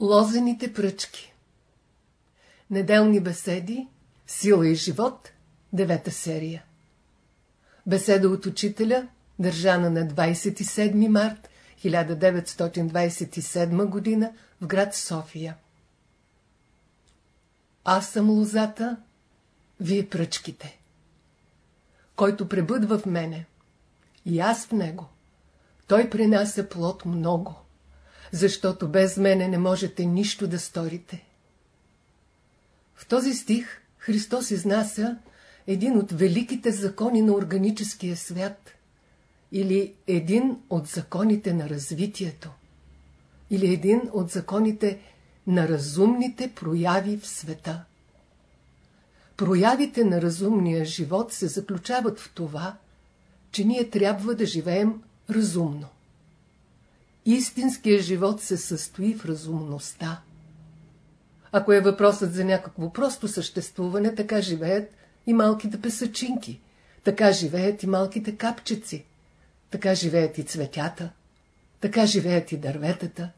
Лозените пръчки Неделни беседи Сила и живот Девета серия Беседа от учителя Държана на 27 март 1927 г. в град София Аз съм лозата, вие пръчките. Който пребъдва в мене и аз в него, той принася плод много защото без мене не можете нищо да сторите. В този стих Христос изнася един от великите закони на органическия свят или един от законите на развитието или един от законите на разумните прояви в света. Проявите на разумния живот се заключават в това, че ние трябва да живеем разумно. Истинският живот се състои в разумността. Ако е въпросът за някакво просто съществуване, така живеят и малките песачинки, така живеят и малките капчици, така живеят и цветята, така живеят и дърветата,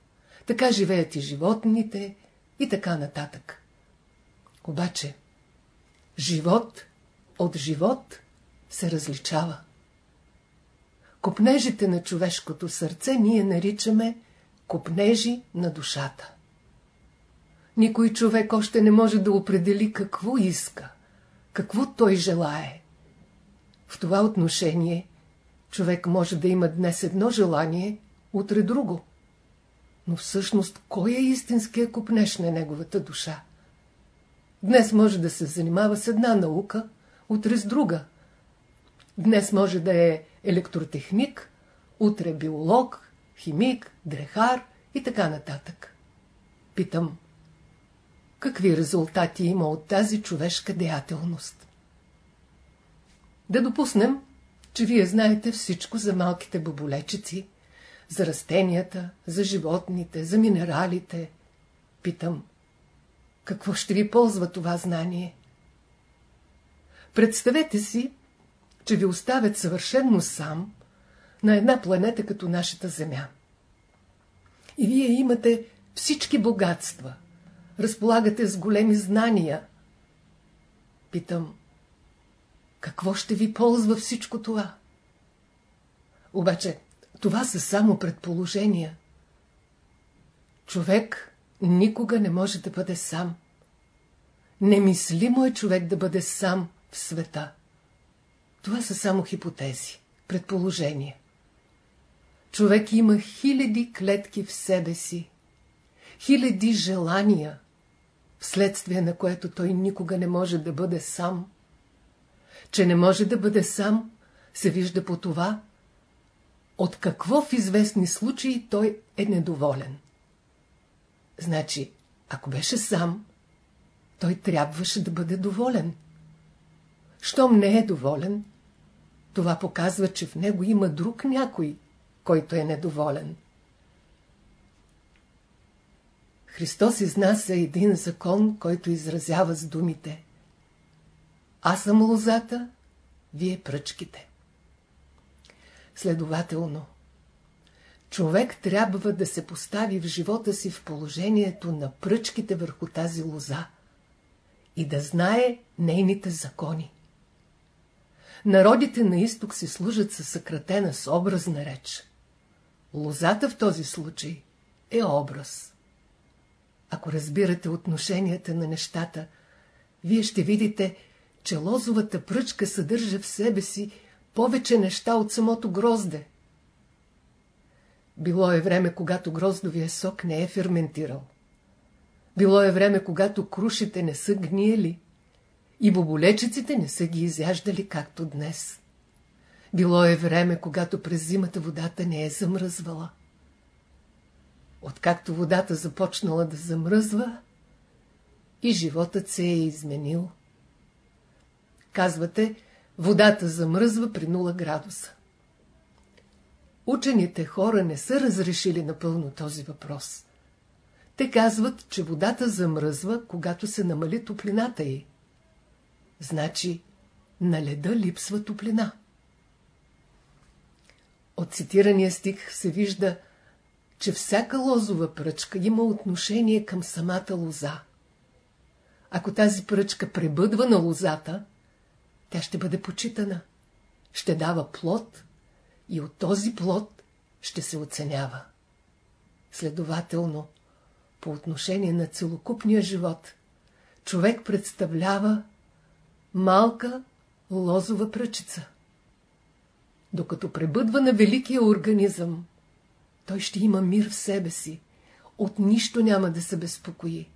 така живеят и животните и така нататък. Обаче, живот от живот се различава. Копнежите на човешкото сърце ние наричаме копнежи на душата. Никой човек още не може да определи какво иска, какво той желае. В това отношение човек може да има днес едно желание, утре друго. Но всъщност кой е истинския копнеж на неговата душа? Днес може да се занимава с една наука, утре с друга. Днес може да е електротехник, утре биолог, химик, дрехар и така нататък. Питам, какви резултати има от тази човешка деятелност? Да допуснем, че вие знаете всичко за малките боболечици, за растенията, за животните, за минералите. Питам, какво ще ви ползва това знание? Представете си, че ви оставят съвършенно сам на една планета като нашата Земя. И вие имате всички богатства, разполагате с големи знания. Питам, какво ще ви ползва всичко това? Обаче, това са само предположения. Човек никога не може да бъде сам. Немислимо е човек да бъде сам в света. Това са само хипотези, предположения. Човек има хиляди клетки в себе си, хиляди желания, вследствие на което той никога не може да бъде сам. Че не може да бъде сам, се вижда по това, от какво в известни случаи той е недоволен. Значи, ако беше сам, той трябваше да бъде доволен. Щом не е доволен, това показва, че в него има друг някой, който е недоволен. Христос изнася един закон, който изразява с думите Аз съм лозата, вие пръчките. Следователно, човек трябва да се постави в живота си в положението на пръчките върху тази лоза и да знае нейните закони. Народите на изток си служат със съкратена с образна реч. Лозата в този случай е образ. Ако разбирате отношенията на нещата, вие ще видите, че лозовата пръчка съдържа в себе си повече неща от самото грозде. Било е време, когато гроздовия сок не е ферментирал. Било е време, когато крушите не са гниели и боболечиците не са ги изяждали както днес. Било е време, когато през зимата водата не е замръзвала. Откакто водата започнала да замръзва, и животът се е изменил. Казвате, водата замръзва при 0 градуса. Учените хора не са разрешили напълно този въпрос. Те казват, че водата замръзва, когато се намали топлината й. Значи, на леда липсва топлина. От цитирания стих се вижда, че всяка лозова пръчка има отношение към самата лоза. Ако тази пръчка пребъдва на лозата, тя ще бъде почитана, ще дава плод и от този плод ще се оценява. Следователно, по отношение на целокупния живот, човек представлява малка лозова пръчица. Докато пребъдва на великия организъм, той ще има мир в себе си, от нищо няма да се безпокои.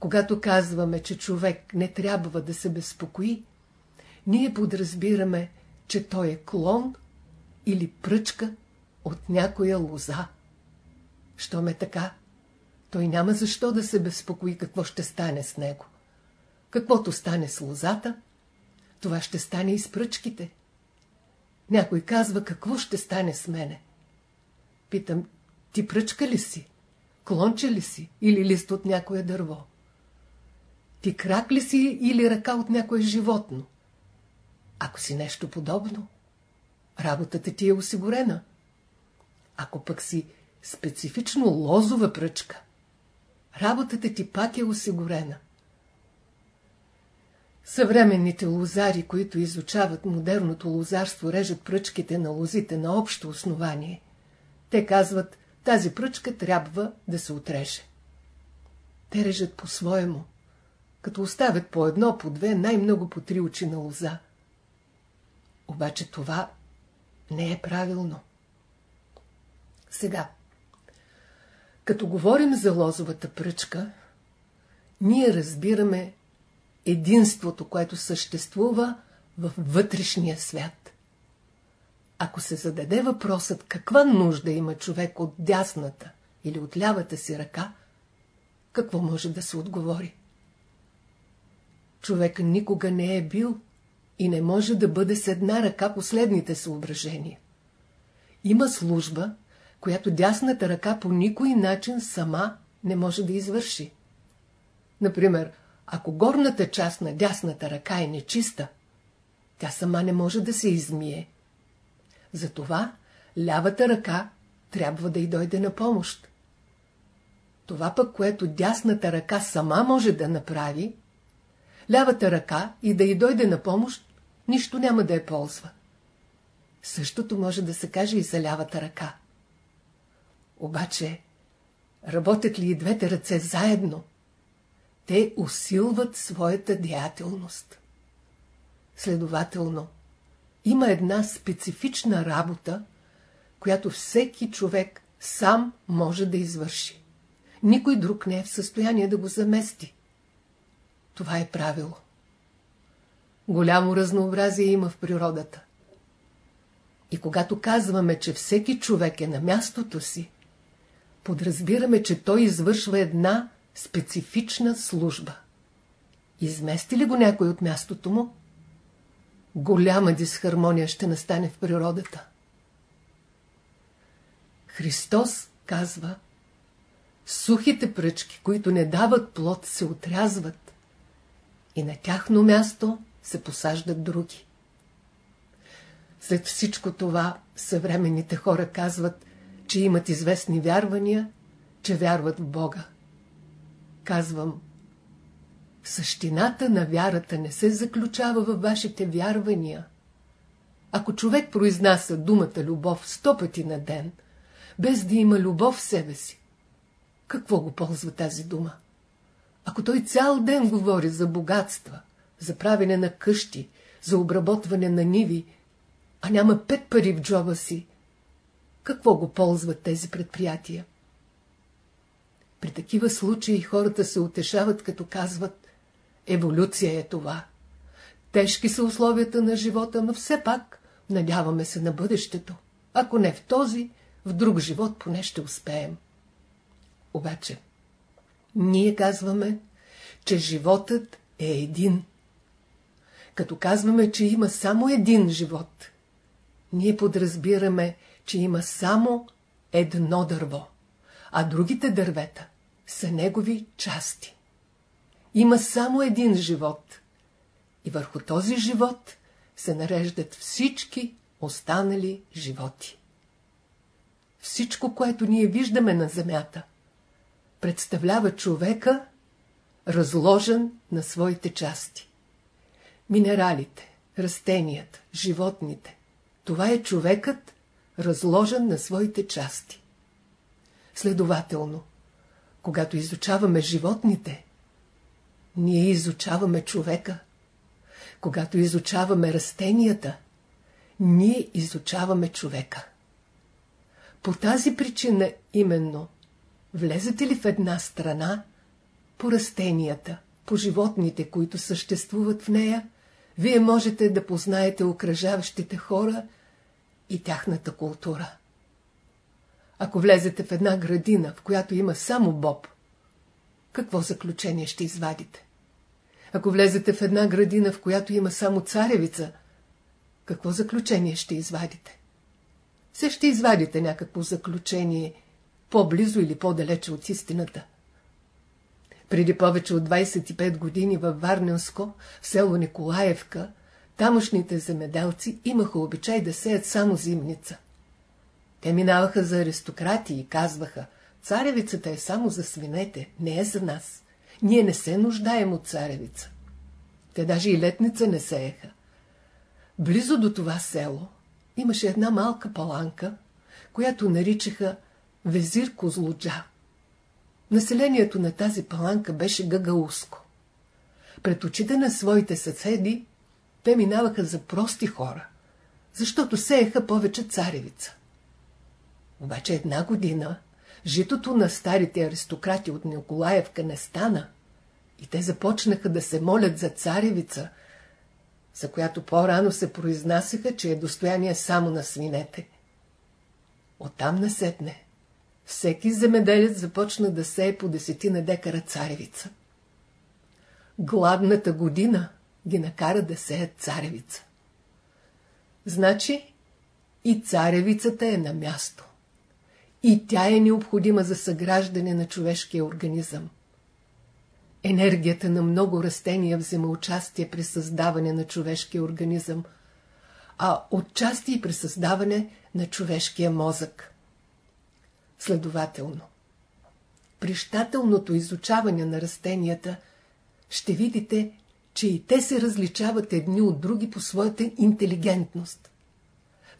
Когато казваме, че човек не трябва да се безпокои, ние подразбираме, че той е клон или пръчка от някоя лоза. Щом е така, той няма защо да се безпокои какво ще стане с него. Каквото стане с лозата, това ще стане и с пръчките. Някой казва, какво ще стане с мене. Питам, ти пръчка ли си? Клонче ли си? Или лист от някое дърво? Ти крак ли си или ръка от някое животно? Ако си нещо подобно, работата ти е осигурена. Ако пък си специфично лозова пръчка, работата ти пак е осигурена. Съвременните лозари, които изучават модерното лозарство, режат пръчките на лозите на общо основание. Те казват, тази пръчка трябва да се отреже. Те режат по-своему, като оставят по едно, по две, най-много по три очи на лоза. Обаче това не е правилно. Сега, като говорим за лозовата пръчка, ние разбираме единството, което съществува в вътрешния свят. Ако се зададе въпросът каква нужда има човек от дясната или от лявата си ръка, какво може да се отговори? Човек никога не е бил и не може да бъде с една ръка последните съображения. Има служба, която дясната ръка по никой начин сама не може да извърши. Например, ако горната част на дясната ръка е нечиста, тя сама не може да се измие. Затова лявата ръка трябва да й дойде на помощ. Това пък, което дясната ръка сама може да направи, лявата ръка и да й дойде на помощ, нищо няма да я ползва. Същото може да се каже и за лявата ръка. Обаче, работят ли и двете ръце заедно, те усилват своята деятелност. Следователно, има една специфична работа, която всеки човек сам може да извърши. Никой друг не е в състояние да го замести. Това е правило. Голямо разнообразие има в природата. И когато казваме, че всеки човек е на мястото си, подразбираме, че той извършва една специфична служба. Измести ли го някой от мястото му? Голяма дисхармония ще настане в природата. Христос казва, сухите пръчки, които не дават плод, се отрязват и на тяхно място се посаждат други. След всичко това съвременните хора казват, че имат известни вярвания, че вярват в Бога. Казвам, същината на вярата не се заключава във вашите вярвания. Ако човек произнася думата любов сто пъти на ден, без да има любов в себе си, какво го ползва тази дума? Ако той цял ден говори за богатства, за правене на къщи, за обработване на ниви, а няма пет пари в джоба си, какво го ползват тези предприятия? При такива случаи хората се утешават, като казват Еволюция е това. Тежки са условията на живота, но все пак надяваме се на бъдещето. Ако не в този, в друг живот поне ще успеем. Обаче, ние казваме, че животът е един. Като казваме, че има само един живот, ние подразбираме, че има само едно дърво а другите дървета са негови части. Има само един живот и върху този живот се нареждат всички останали животи. всичко, което ние виждаме на земята, представлява човека, разложен на своите части. Минералите, растенията, животните. Това е човекът, разложен на своите части. Следователно, когато изучаваме животните, ние изучаваме човека. Когато изучаваме растенията, ние изучаваме човека. По тази причина именно, влезете ли в една страна, по растенията, по животните, които съществуват в нея, вие можете да познаете окръжаващите хора и тяхната култура. Ако влезете в една градина, в която има само боб, какво заключение ще извадите? Ако влезете в една градина, в която има само царевица, какво заключение ще извадите? Все ще извадите някакво заключение, по-близо или по-далече от истината. Преди повече от 25 години във Варненско, в село Николаевка, тамошните земеделци имаха обичай да сеят само зимница. Те минаваха за аристократи и казваха, царевицата е само за свинете, не е за нас. Ние не се нуждаем от царевица. Те даже и летница не сееха. Близо до това село имаше една малка паланка, която наричаха Везир Козлуджа. Населението на тази паланка беше гъгауско. Пред очите на своите съседи те минаваха за прости хора, защото сееха повече царевица. Обаче една година житото на старите аристократи от Николаевка не стана и те започнаха да се молят за царевица, за която по-рано се произнасяха, че е достояние само на свинете. Оттам насетне всеки земеделец започна да сее по десетина декара царевица. Гладната година ги накара да сеят царевица. Значи и царевицата е на място. И тя е необходима за съграждане на човешкия организъм. Енергията на много растения взема участие при създаване на човешкия организъм, а отчасти и при създаване на човешкия мозък. Следователно, при щателното изучаване на растенията ще видите, че и те се различават едни от други по своята интелигентност.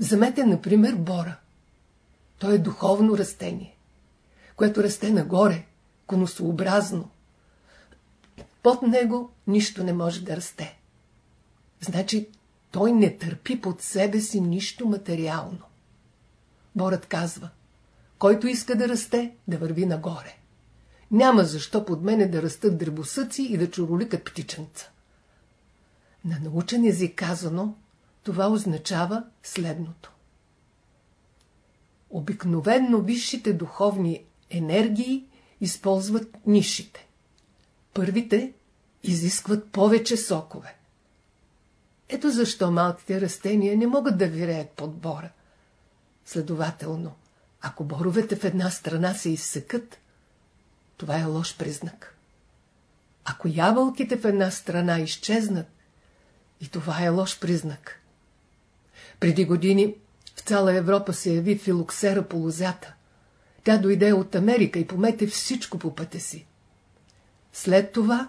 Вземете, например, бора. Той е духовно растение, което расте нагоре, конусообразно. Под него нищо не може да расте. Значи той не търпи под себе си нищо материално. Борът казва, който иска да расте, да върви нагоре. Няма защо под мене да растат дребосъци и да чуроликат птиченца. На научен език казано, това означава следното. Обикновенно висшите духовни енергии използват нишите. Първите изискват повече сокове. Ето защо малките растения не могат да виреят под бора. Следователно, ако боровете в една страна се изсекат, това е лош признак. Ако ябълките в една страна изчезнат, и това е лош признак. Преди години в цяла Европа се яви филоксера по лозята. Тя дойде от Америка и помете всичко по пътя си. След това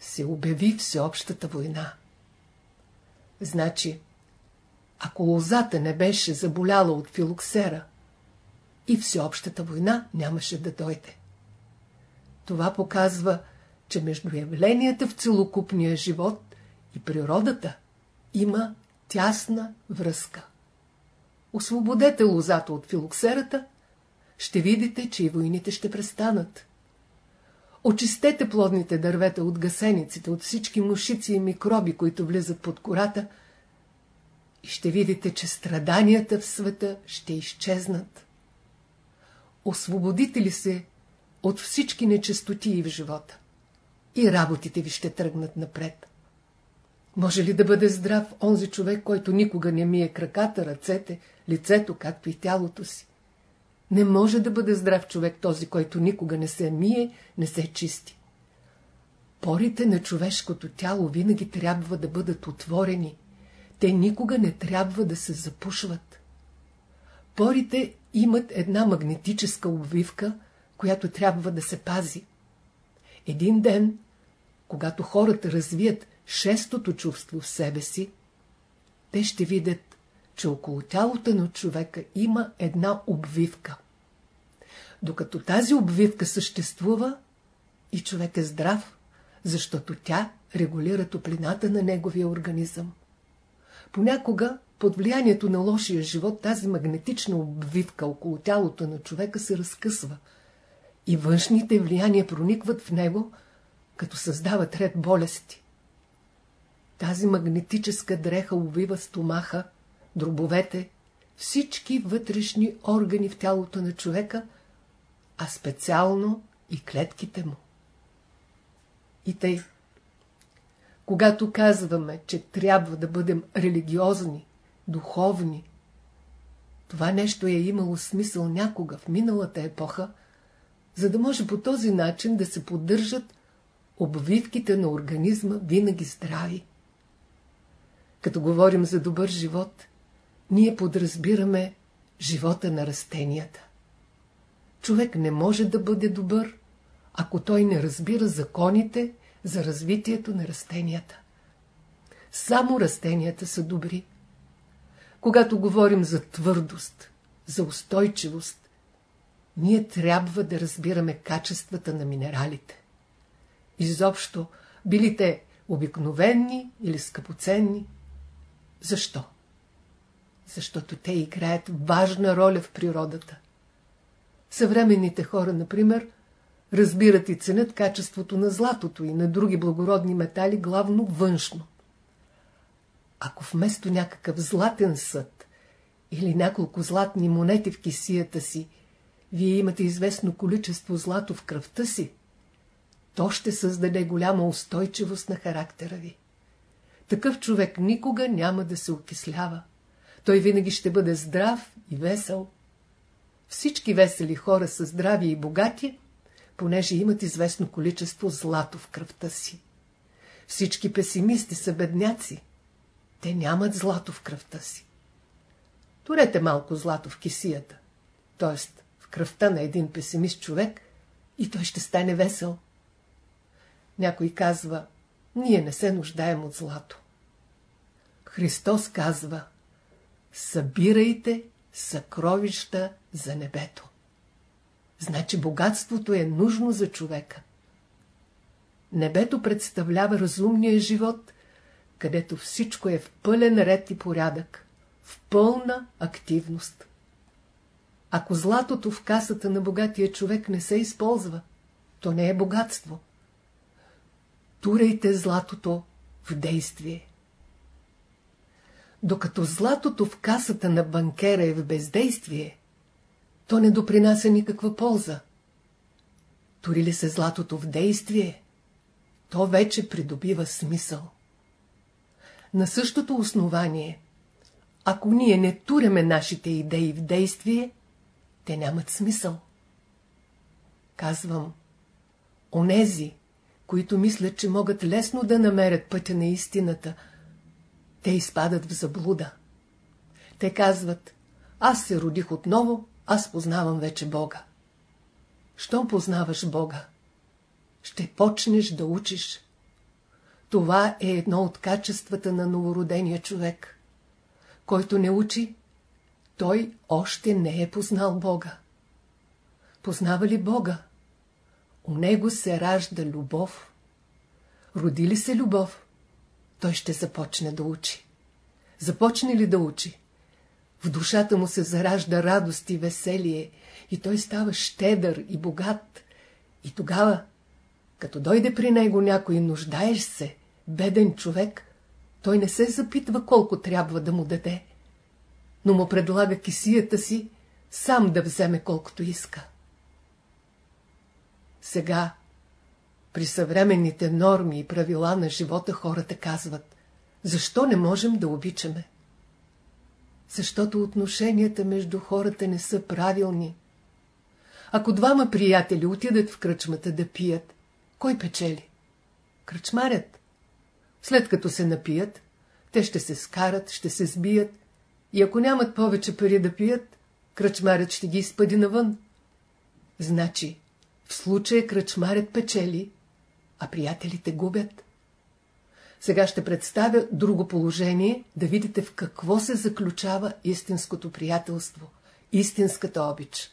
се обяви всеобщата война. Значи, ако лозата не беше заболяла от филоксера, и всеобщата война нямаше да дойде. Това показва, че между явленията в целокупния живот и природата има тясна връзка. Освободете лозата от филоксерата, ще видите, че и войните ще престанат. Очистете плодните дървета от гасениците, от всички мушици и микроби, които влизат под кората, и ще видите, че страданията в света ще изчезнат. Освободите ли се от всички нечестотии в живота и работите ви ще тръгнат напред. Може ли да бъде здрав онзи човек, който никога не мие краката, ръцете, лицето, както и тялото си? Не може да бъде здрав човек този, който никога не се мие, не се чисти. Порите на човешкото тяло винаги трябва да бъдат отворени. Те никога не трябва да се запушват. Порите имат една магнетическа обвивка, която трябва да се пази. Един ден, когато хората развият шестото чувство в себе си, те ще видят, че около тялото на човека има една обвивка. Докато тази обвивка съществува, и човек е здрав, защото тя регулира топлината на неговия организъм. Понякога, под влиянието на лошия живот, тази магнетична обвивка около тялото на човека се разкъсва и външните влияния проникват в него, като създават ред болести. Тази магнетическа дреха увива стомаха, дробовете, всички вътрешни органи в тялото на човека, а специално и клетките му. И тъй, когато казваме, че трябва да бъдем религиозни, духовни, това нещо е имало смисъл някога в миналата епоха, за да може по този начин да се поддържат обвивките на организма винаги здрави. Като говорим за добър живот, ние подразбираме живота на растенията. Човек не може да бъде добър, ако той не разбира законите за развитието на растенията. Само растенията са добри. Когато говорим за твърдост, за устойчивост, ние трябва да разбираме качествата на минералите. Изобщо, били те обикновенни или скъпоценни. Защо? Защото те играят важна роля в природата. Съвременните хора, например, разбират и ценят качеството на златото и на други благородни метали, главно външно. Ако вместо някакъв златен съд или няколко златни монети в кисията си, вие имате известно количество злато в кръвта си, то ще създаде голяма устойчивост на характера ви. Такъв човек никога няма да се окислява. Той винаги ще бъде здрав и весел. Всички весели хора са здрави и богати, понеже имат известно количество злато в кръвта си. Всички песимисти са бедняци. Те нямат злато в кръвта си. Турете малко злато в кисията, т.е. в кръвта на един песимист човек, и той ще стане весел. Някой казва, ние не се нуждаем от злато. Христос казва, събирайте съкровища за небето. Значи богатството е нужно за човека. Небето представлява разумния живот, където всичко е в пълен ред и порядък, в пълна активност. Ако златото в касата на богатия човек не се използва, то не е богатство. Турайте златото в действие. Докато златото в касата на банкера е в бездействие, то не допринася никаква полза. Тори ли се златото в действие, то вече придобива смисъл. На същото основание, ако ние не туреме нашите идеи в действие, те нямат смисъл. Казвам, онези, които мислят, че могат лесно да намерят пътя на истината, те изпадат в заблуда. Те казват, аз се родих отново, аз познавам вече Бога. Щом познаваш Бога, ще почнеш да учиш. Това е едно от качествата на новородения човек. Който не учи, той още не е познал Бога. Познава ли Бога? У него се ражда любов. Роди ли се любов? Той ще започне да учи. Започне ли да учи? В душата му се заражда радост и веселие, и той става щедър и богат. И тогава, като дойде при него някой нуждаеш се, беден човек, той не се запитва колко трябва да му даде, но му предлага кисията си сам да вземе колкото иска. Сега, при съвременните норми и правила на живота хората казват, защо не можем да обичаме? защото отношенията между хората не са правилни. Ако двама приятели отидат в кръчмата да пият, кой печели? Кръчмарят. След като се напият, те ще се скарат, ще се сбият и ако нямат повече пари да пият, кръчмарят ще ги изпъди навън. Значи, в случая кръчмарят печели, а приятелите губят. Сега ще представя друго положение, да видите в какво се заключава истинското приятелство, истинската обич.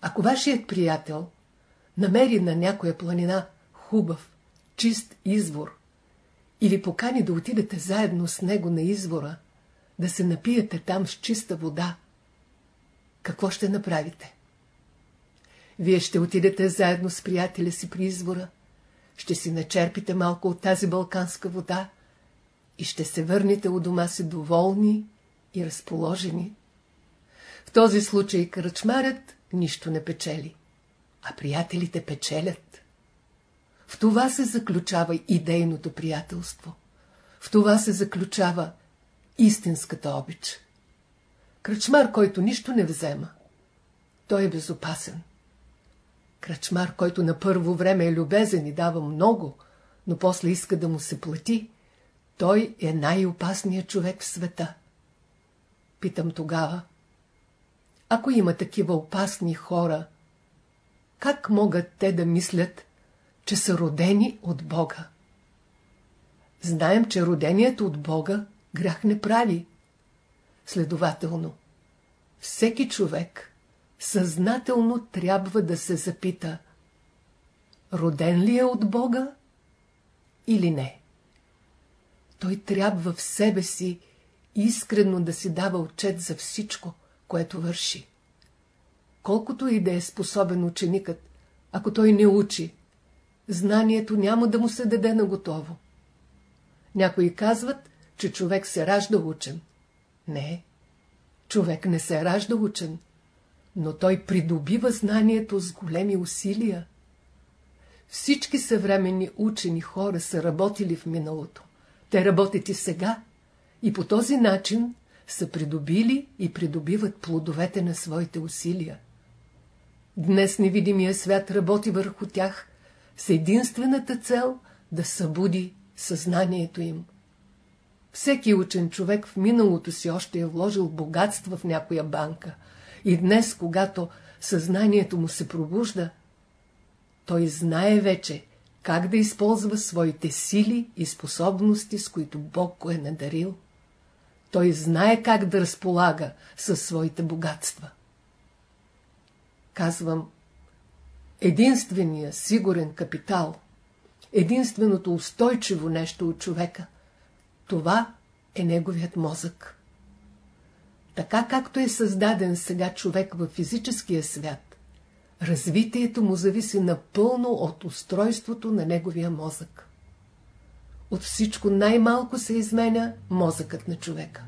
Ако вашият приятел намери на някоя планина хубав, чист извор и ви покани да отидете заедно с него на извора, да се напиете там с чиста вода, какво ще направите? Вие ще отидете заедно с приятеля си при извора, ще си начерпите малко от тази балканска вода и ще се върнете у дома си доволни и разположени. В този случай кръчмарят нищо не печели, а приятелите печелят. В това се заключава идейното приятелство. В това се заключава истинската обич. Кръчмар, който нищо не взема, той е безопасен. Кръчмар, който на първо време е любезен и дава много, но после иска да му се плати, той е най-опасният човек в света. Питам тогава, ако има такива опасни хора, как могат те да мислят, че са родени от Бога? Знаем, че родението от Бога грях не прави. Следователно, всеки човек съзнателно трябва да се запита роден ли е от Бога или не. Той трябва в себе си искрено да си дава отчет за всичко, което върши. Колкото и да е способен ученикът, ако той не учи, знанието няма да му се даде на готово. Някои казват, че човек се ражда учен. Не, човек не се ражда учен, но той придобива знанието с големи усилия. Всички съвременни учени хора са работили в миналото. Те работят и сега. И по този начин са придобили и придобиват плодовете на своите усилия. Днес невидимия свят работи върху тях с единствената цел да събуди съзнанието им. Всеки учен човек в миналото си още е вложил богатство в някоя банка – и днес, когато съзнанието му се пробужда, той знае вече как да използва своите сили и способности, с които Бог го е надарил. Той знае как да разполага със своите богатства. Казвам, единствения сигурен капитал, единственото устойчиво нещо от човека, това е неговият мозък. Така както е създаден сега човек в физическия свят, развитието му зависи напълно от устройството на неговия мозък. От всичко най-малко се изменя мозъкът на човека.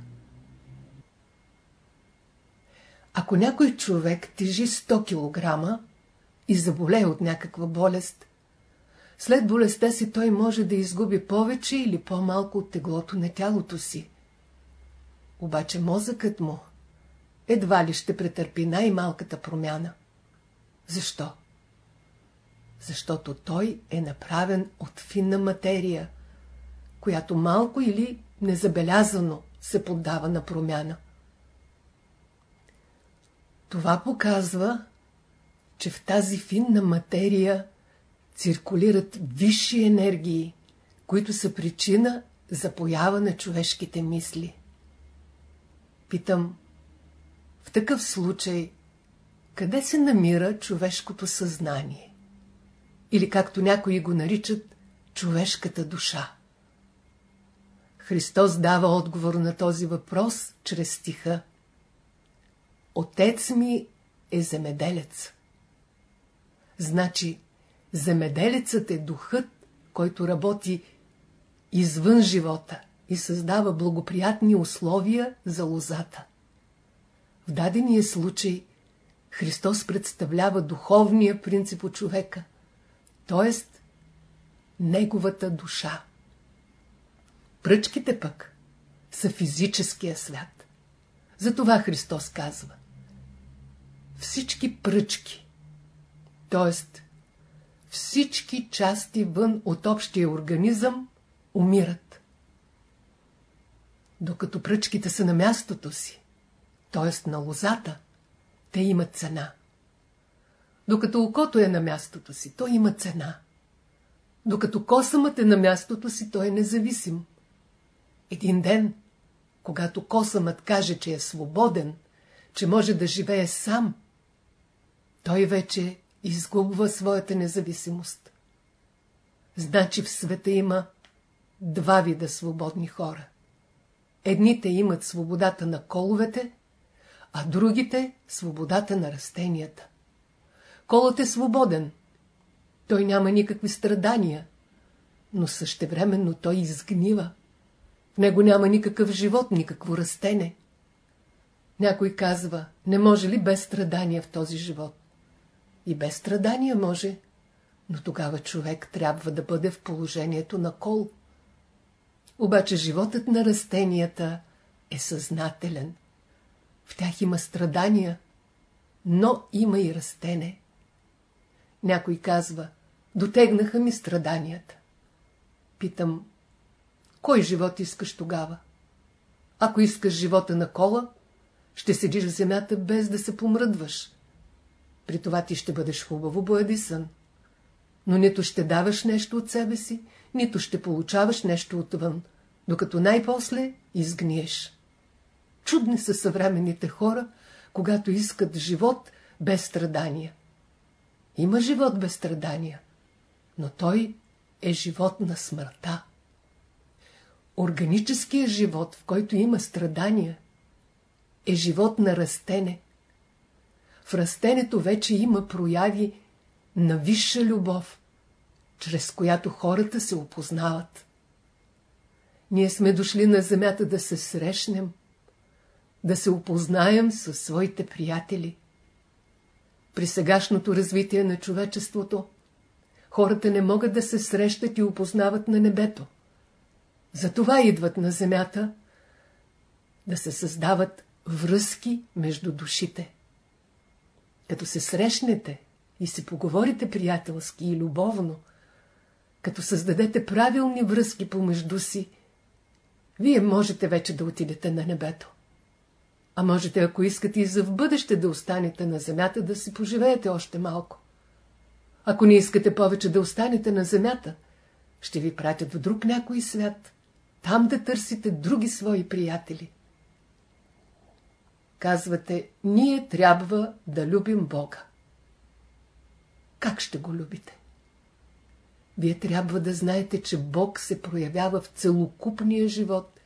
Ако някой човек тежи 100 кг и заболее от някаква болест, след болестта си той може да изгуби повече или по-малко от теглото на тялото си. Обаче мозъкът му едва ли ще претърпи най-малката промяна. Защо? Защото той е направен от финна материя, която малко или незабелязано се поддава на промяна. Това показва, че в тази финна материя циркулират висши енергии, които са причина за поява на човешките мисли. Питам, в такъв случай, къде се намира човешкото съзнание? Или както някои го наричат, човешката душа? Христос дава отговор на този въпрос чрез стиха. Отец ми е земеделец. Значи, земеделецът е духът, който работи извън живота и създава благоприятни условия за лозата. В дадения случай Христос представлява духовния принцип от човека, т.е. неговата душа. Пръчките пък са физическия свят. Затова Христос казва всички пръчки, т.е. всички части вън от общия организъм умират. Докато пръчките са на мястото си, т.е. на лозата, те имат цена. Докато окото е на мястото си, то има цена. Докато косъмът е на мястото си, той е независим. Един ден, когато косъмът каже, че е свободен, че може да живее сам, той вече изгубва своята независимост. Значи в света има два вида свободни хора. Едните имат свободата на коловете, а другите – свободата на растенията. Колът е свободен. Той няма никакви страдания, но същевременно той изгнива. В него няма никакъв живот, никакво растене. Някой казва, не може ли без страдания в този живот? И без страдания може, но тогава човек трябва да бъде в положението на кол. Обаче животът на растенията е съзнателен. В тях има страдания, но има и растене. Някой казва, дотегнаха ми страданията. Питам, кой живот искаш тогава? Ако искаш живота на кола, ще седиш в земята без да се помръдваш. При това ти ще бъдеш хубаво боядисан. Но нито ще даваш нещо от себе си, нито ще получаваш нещо отвън, докато най-после изгниеш. Чудни са съвременните хора, когато искат живот без страдания. Има живот без страдания, но той е живот на смъртта. Органическият живот, в който има страдания, е живот на растене. В растенето вече има прояви на висша любов, чрез която хората се опознават. Ние сме дошли на земята да се срещнем, да се опознаем със своите приятели. При сегашното развитие на човечеството, хората не могат да се срещат и опознават на небето. Затова идват на земята да се създават връзки между душите. Като се срещнете и се поговорите приятелски и любовно, като създадете правилни връзки помежду си, вие можете вече да отидете на небето. А можете, ако искате и за в бъдеще да останете на земята, да си поживеете още малко. Ако не искате повече да останете на земята, ще ви пратят в друг някой свят, там да търсите други свои приятели. Казвате, ние трябва да любим Бога. Как ще го любите? Вие трябва да знаете, че Бог се проявява в целокупния живот,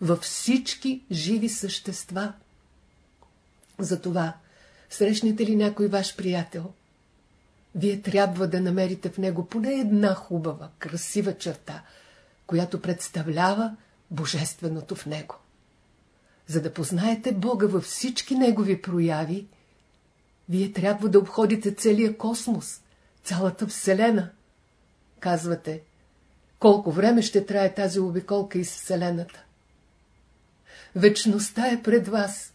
във всички живи същества. Затова, срещнете ли някой ваш приятел, вие трябва да намерите в него поне една хубава, красива черта, която представлява божественото в него. За да познаете Бога във всички негови прояви, вие трябва да обходите целия космос, цялата Вселена. Казвате, колко време ще трае тази обиколка из Вселената? Вечността е пред вас.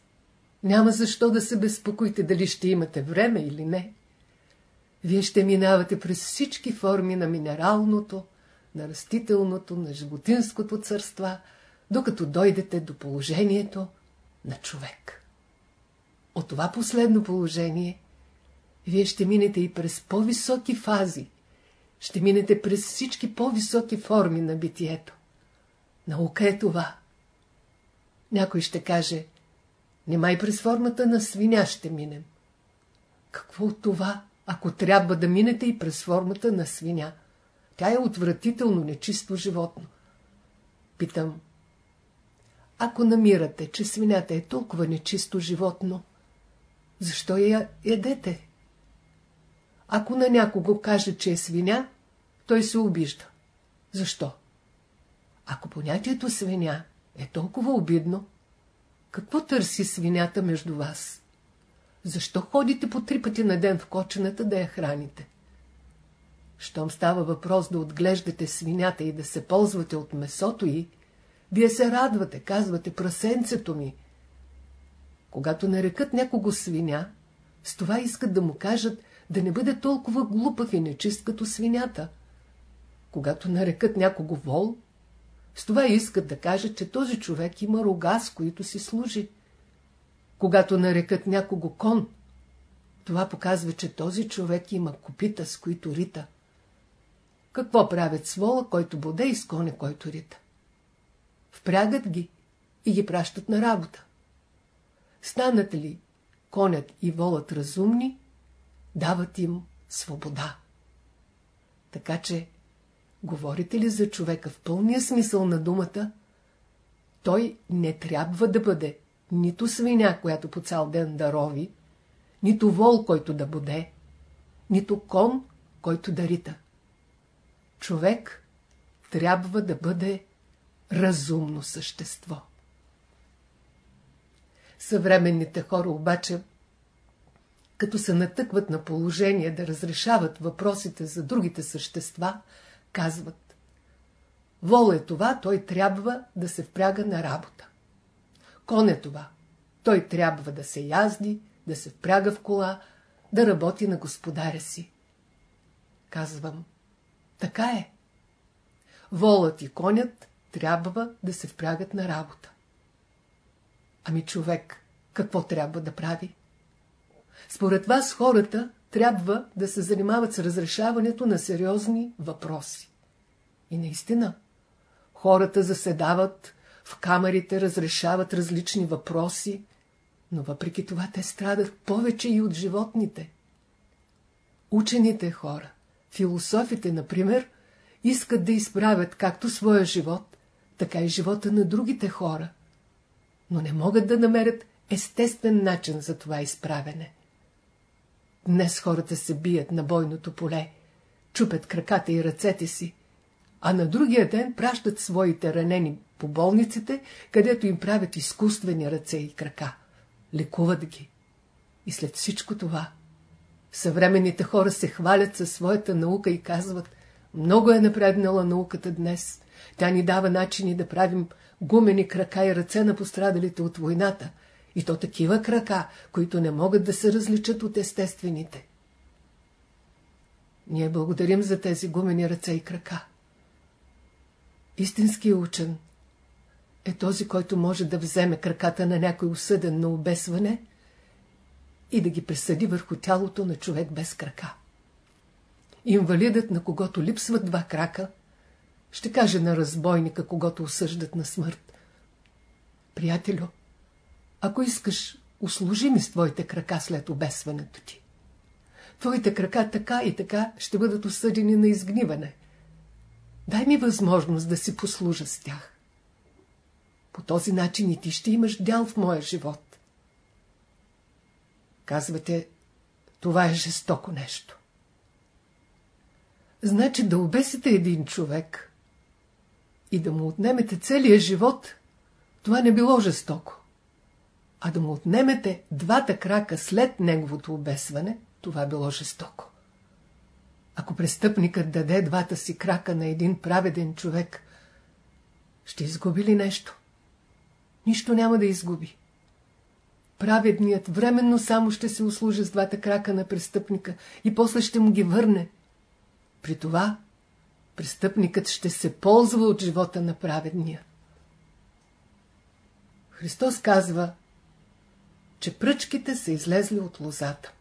Няма защо да се безпокоите дали ще имате време или не. Вие ще минавате през всички форми на минералното, на растителното, на животинското царства, докато дойдете до положението на човек. От това последно положение вие ще минете и през по-високи фази, ще минете през всички по-високи форми на битието. Наука е това. Някой ще каже, нема и през формата на свиня ще минем. Какво от това, ако трябва да минете и през формата на свиня? Тя е отвратително нечисто животно. Питам, ако намирате, че свинята е толкова нечисто животно, защо я ядете? Ако на някого каже, че е свиня, той се обижда. Защо? Ако понятието свиня е толкова обидно, какво търси свинята между вас? Защо ходите по три пъти на ден в кочената да я храните? Щом става въпрос да отглеждате свинята и да се ползвате от месото й, вие се радвате, казвате прасенцето ми. Когато нарекат някого свиня, с това искат да му кажат да не бъде толкова глупав и нечист като свинята. Когато нарекат някого вол, с това искат да кажат, че този човек има рога, с които си служи. Когато нарекат някого кон, това показва, че този човек има копита, с които рита. Какво правят с вола, който боде и с коня, който рита? Впрягат ги и ги пращат на работа. Станат ли конят и волът разумни, дават им свобода. Така че, говорите ли за човека в пълния смисъл на думата, той не трябва да бъде нито свиня, която по цял ден да рови, нито вол, който да боде, нито кон, който да рита. Човек трябва да бъде разумно същество. Съвременните хора обаче, като се натъкват на положение да разрешават въпросите за другите същества, казват Вол е това, той трябва да се впряга на работа. Кон е това, той трябва да се язди, да се впряга в кола, да работи на господаря си. Казвам, така е. Волът и конят трябва да се впрягат на работа. Ами човек, какво трябва да прави? Според вас хората трябва да се занимават с разрешаването на сериозни въпроси. И наистина, хората заседават, в камерите разрешават различни въпроси, но въпреки това те страдат повече и от животните. Учените хора, философите, например, искат да изправят както своя живот, така и живота на другите хора, но не могат да намерят естествен начин за това изправене. Днес хората се бият на бойното поле, чупят краката и ръцете си, а на другия ден пращат своите ранени по болниците, където им правят изкуствени ръце и крака. Лекуват ги. И след всичко това, съвременните хора се хвалят със своята наука и казват, много е напреднала науката днес. Тя ни дава начини да правим гумени крака и ръце на пострадалите от войната. И то такива крака, които не могат да се различат от естествените. Ние благодарим за тези гумени ръце и крака. Истинският учен е този, който може да вземе краката на някой осъден на обесване и да ги присъди върху тялото на човек без крака. Инвалидът, на когото липсват два крака, ще каже на разбойника, когато осъждат на смърт. Приятелю, ако искаш, услужи ми с твоите крака след обесването ти. Твоите крака така и така ще бъдат осъдени на изгниване. Дай ми възможност да си послужа с тях. По този начин и ти ще имаш дял в моя живот. Казвате, това е жестоко нещо. Значи да обесите един човек и да му отнемете целия живот, това не било жестоко. А да му отнемете двата крака след неговото обесване, това било жестоко. Ако престъпникът даде двата си крака на един праведен човек, ще изгуби ли нещо? Нищо няма да изгуби. Праведният временно само ще се услужи с двата крака на престъпника и после ще му ги върне. При това престъпникът ще се ползва от живота на праведния. Христос казва, че пръчките са излезли от лозата.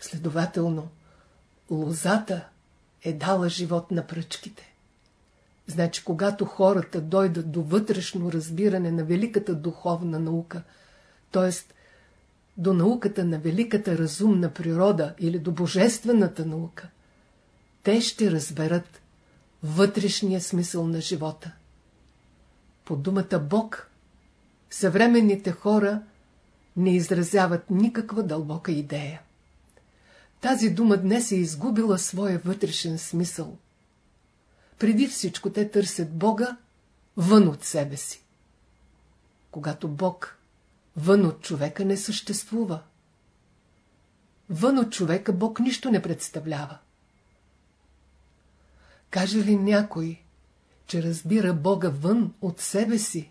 Следователно, лозата е дала живот на пръчките. Значи, когато хората дойдат до вътрешно разбиране на великата духовна наука, т.е. до науката на великата разумна природа или до божествената наука, те ще разберат вътрешния смисъл на живота. По думата Бог, съвременните хора не изразяват никаква дълбока идея. Тази дума днес е изгубила своя вътрешен смисъл. Преди всичко те търсят Бога вън от себе си. Когато Бог вън от човека не съществува. Вън от човека Бог нищо не представлява. Каже ли някой, че разбира Бога вън от себе си,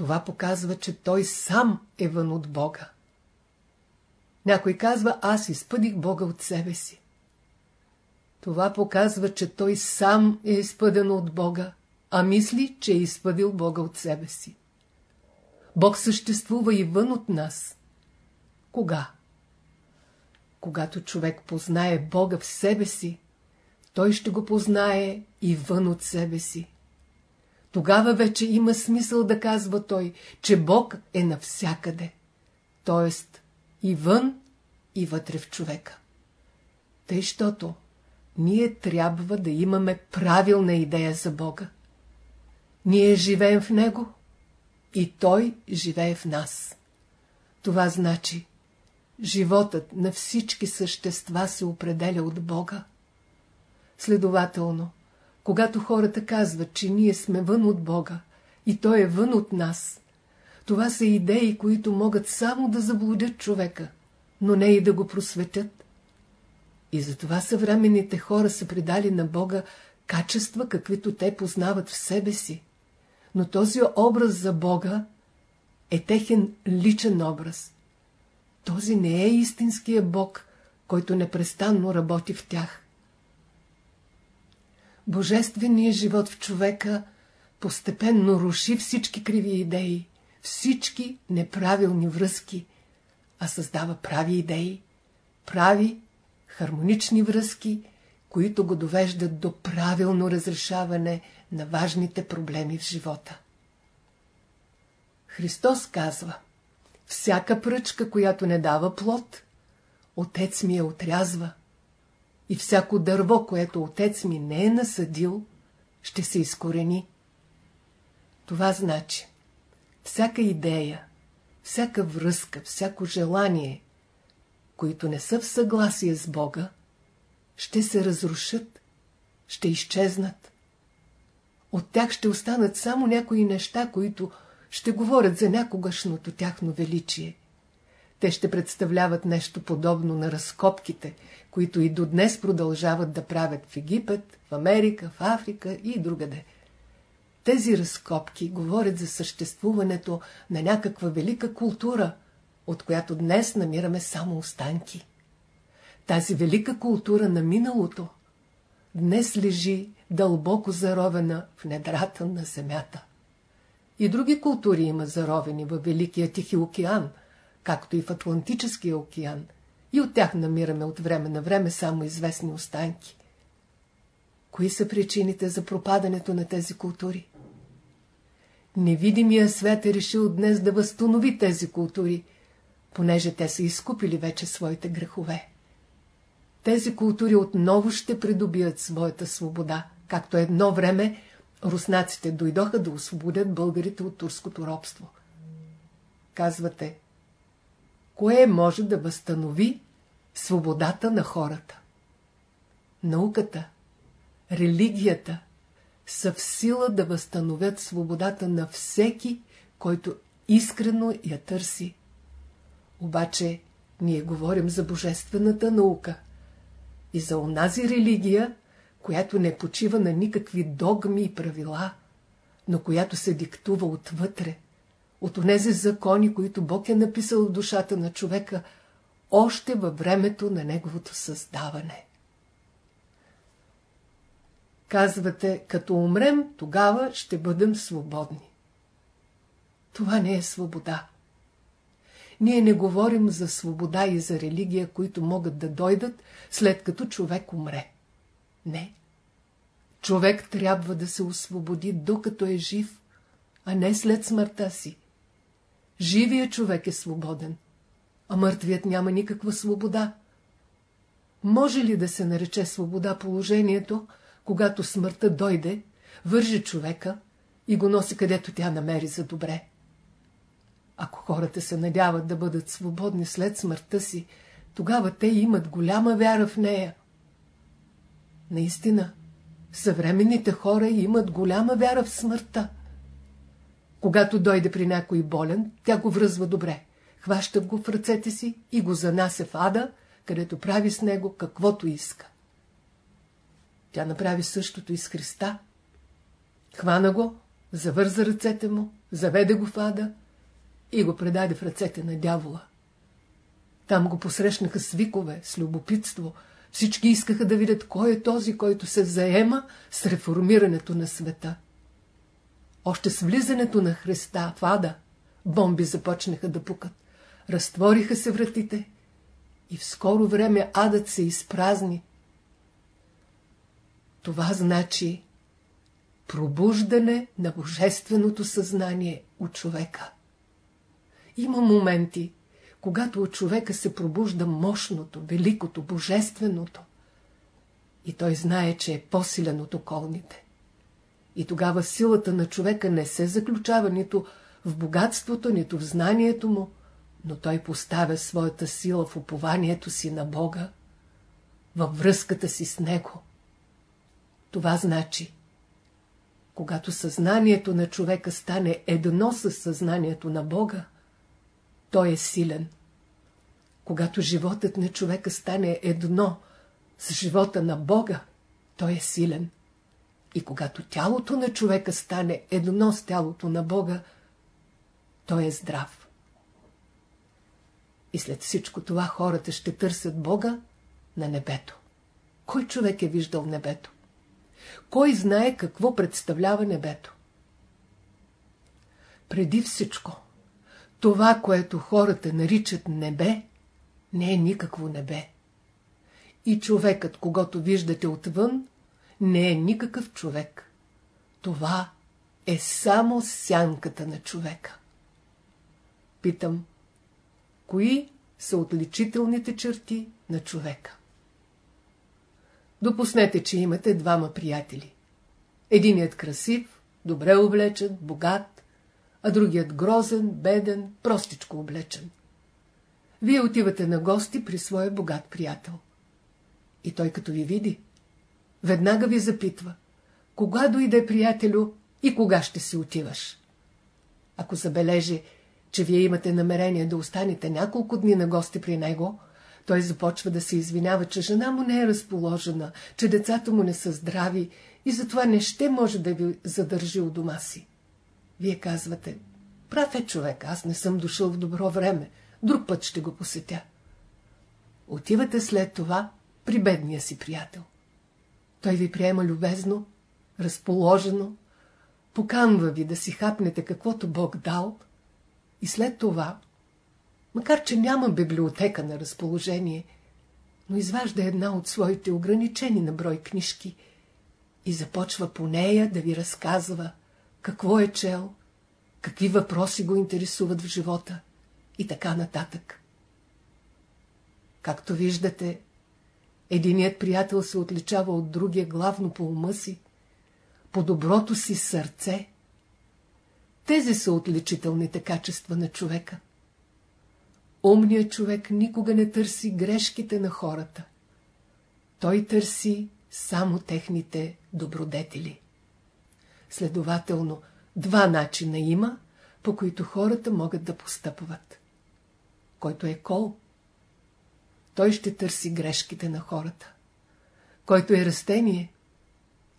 това показва, че той сам е вън от Бога. Някой казва, аз изпъдих Бога от себе си. Това показва, че той сам е изпъден от Бога, а мисли, че е изпъдил Бога от себе си. Бог съществува и вън от нас. Кога? Когато човек познае Бога в себе си, той ще го познае и вън от себе си. Тогава вече има смисъл да казва той, че Бог е навсякъде, т.е. и вън, и вътре в човека. Тъй, щото ние трябва да имаме правилна идея за Бога. Ние живеем в Него и Той живее в нас. Това значи, животът на всички същества се определя от Бога. Следователно, когато хората казват, че ние сме вън от Бога и Той е вън от нас, това са идеи, които могат само да заблудят човека, но не и да го просветят. И затова съвременните хора са придали на Бога качества, каквито те познават в себе си. Но този образ за Бога е техен личен образ. Този не е истинския Бог, който непрестанно работи в тях. Божественият живот в човека постепенно руши всички криви идеи, всички неправилни връзки, а създава прави идеи, прави хармонични връзки, които го довеждат до правилно разрешаване на важните проблеми в живота. Христос казва, всяка пръчка, която не дава плод, Отец ми я отрязва и всяко дърво, което Отец ми не е насъдил, ще се изкорени. Това значи, всяка идея, всяка връзка, всяко желание, които не са в съгласие с Бога, ще се разрушат, ще изчезнат. От тях ще останат само някои неща, които ще говорят за някогашното тяхно величие. Те ще представляват нещо подобно на разкопките, които и до днес продължават да правят в Египет, в Америка, в Африка и другаде. Тези разкопки говорят за съществуването на някаква велика култура, от която днес намираме само останки. Тази велика култура на миналото днес лежи дълбоко заровена в недрата на земята. И други култури има заровени във Великия Тихи океан, както и в Атлантическия океан, и от тях намираме от време на време само известни останки. Кои са причините за пропадането на тези култури? Невидимия свят е решил днес да възстанови тези култури, понеже те са изкупили вече своите грехове. Тези култури отново ще придобият своята свобода, както едно време руснаците дойдоха да освободят българите от турското робство. Казвате, кое може да възстанови свободата на хората? Науката, религията са в сила да възстановят свободата на всеки, който искрено я търси. Обаче ние говорим за божествената наука и за онази религия, която не почива на никакви догми и правила, но която се диктува отвътре, от онези закони, които Бог е написал в душата на човека още във времето на неговото създаване. Казвате, като умрем, тогава ще бъдем свободни. Това не е свобода. Ние не говорим за свобода и за религия, които могат да дойдат след като човек умре. Не. Човек трябва да се освободи докато е жив, а не след смъртта си. Живият човек е свободен, а мъртвият няма никаква свобода. Може ли да се нарече свобода положението, когато смъртта дойде, върже човека и го носи където тя намери за добре? Ако хората се надяват да бъдат свободни след смъртта си, тогава те имат голяма вяра в нея. Наистина, съвременните хора имат голяма вяра в смъртта. Когато дойде при някой болен, тя го връзва добре. Хваща го в ръцете си и го занася в ада, където прави с него каквото иска. Тя направи същото и с Христа. Хвана го, завърза ръцете му, заведе го в ада и го предаде в ръцете на дявола. Там го посрещнаха с викове, с любопитство. Всички искаха да видят кой е този, който се заема с реформирането на света. Още с влизането на Христа в Ада, бомби започнаха да пукат. Разтвориха се вратите и в скоро време адът се изпразни. Това значи пробуждане на божественото съзнание у човека. Има моменти, когато от човека се пробужда мощното, великото, божественото. И той знае, че е по-силен от околните. И тогава силата на човека не се заключава нито в богатството, нито в знанието му, но той поставя своята сила в упованието си на Бога, във връзката си с Него. Това значи, когато съзнанието на човека стане едно с съзнанието на Бога, той е силен. Когато животът на човека стане едно с живота на Бога, той е силен. И когато тялото на човека стане едно с тялото на Бога, той е здрав. И след всичко това хората ще търсят Бога на небето. Кой човек е виждал небето? Кой знае какво представлява небето? Преди всичко, това, което хората наричат небе, не е никакво небе. И човекът, когато виждате отвън, не е никакъв човек. Това е само сянката на човека. Питам, кои са отличителните черти на човека? Допуснете, че имате двама приятели. Единият красив, добре облечен, богат, а другият грозен, беден, простичко облечен. Вие отивате на гости при своя богат приятел. И той като ви види, веднага ви запитва, кога дойде приятелю и кога ще си отиваш. Ако забележи, че вие имате намерение да останете няколко дни на гости при него, той започва да се извинява, че жена му не е разположена, че децата му не са здрави и затова не ще може да ви задържи у дома си. Вие казвате, прав е човек, аз не съм дошъл в добро време, друг път ще го посетя. Отивате след това при бедния си приятел. Той ви приема любезно, разположено, поканва ви да си хапнете каквото Бог дал и след това, макар че няма библиотека на разположение, но изважда една от своите ограничени на брой книжки и започва по нея да ви разказва какво е чел, какви въпроси го интересуват в живота и така нататък. Както виждате, единият приятел се отличава от другия главно по ума си, по доброто си сърце. Тези са отличителните качества на човека. Умният човек никога не търси грешките на хората. Той търси само техните добродетели. Следователно, два начина има, по които хората могат да постъпват. Който е кол, той ще търси грешките на хората. Който е растение,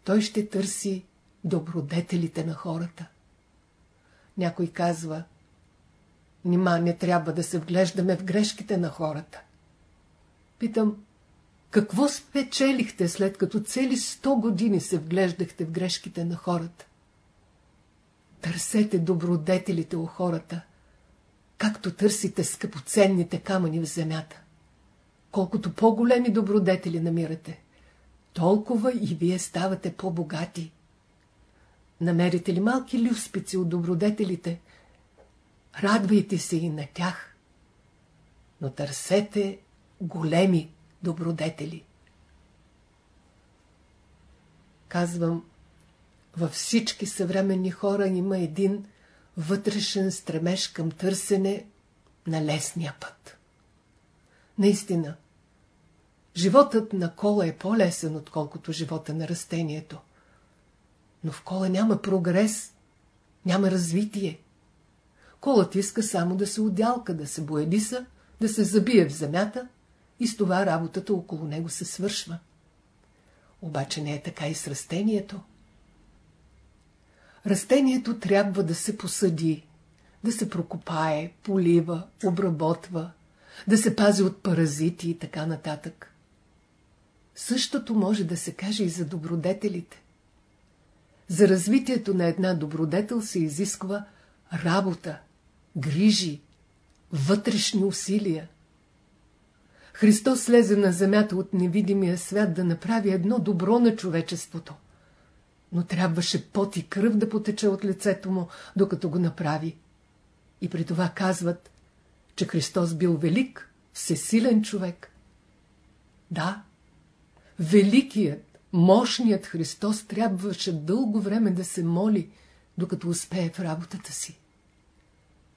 той ще търси добродетелите на хората. Някой казва, нима не трябва да се вглеждаме в грешките на хората. Питам, какво спечелихте след като цели сто години се вглеждахте в грешките на хората? Търсете добродетелите у хората, както търсите скъпоценните камъни в земята. Колкото по-големи добродетели намирате, толкова и вие ставате по-богати. Намерите ли малки люспици от добродетелите, радвайте се и на тях, но търсете големи добродетели. Казвам, във всички съвременни хора има един вътрешен стремеж към търсене на лесния път. Наистина, животът на кола е по-лесен, отколкото живота на растението. Но в кола няма прогрес, няма развитие. Колът иска само да се отдялка, да се боядиса, да се забие в земята и с това работата около него се свършва. Обаче не е така и с растението. Растението трябва да се посъди, да се прокопае, полива, обработва, да се пази от паразити и така нататък. Същото може да се каже и за добродетелите. За развитието на една добродетел се изисква работа, грижи, вътрешни усилия. Христос слезе на земята от невидимия свят да направи едно добро на човечеството. Но трябваше пот и кръв да потече от лицето му, докато го направи. И при това казват, че Христос бил велик, всесилен човек. Да, великият, мощният Христос трябваше дълго време да се моли, докато успее в работата си.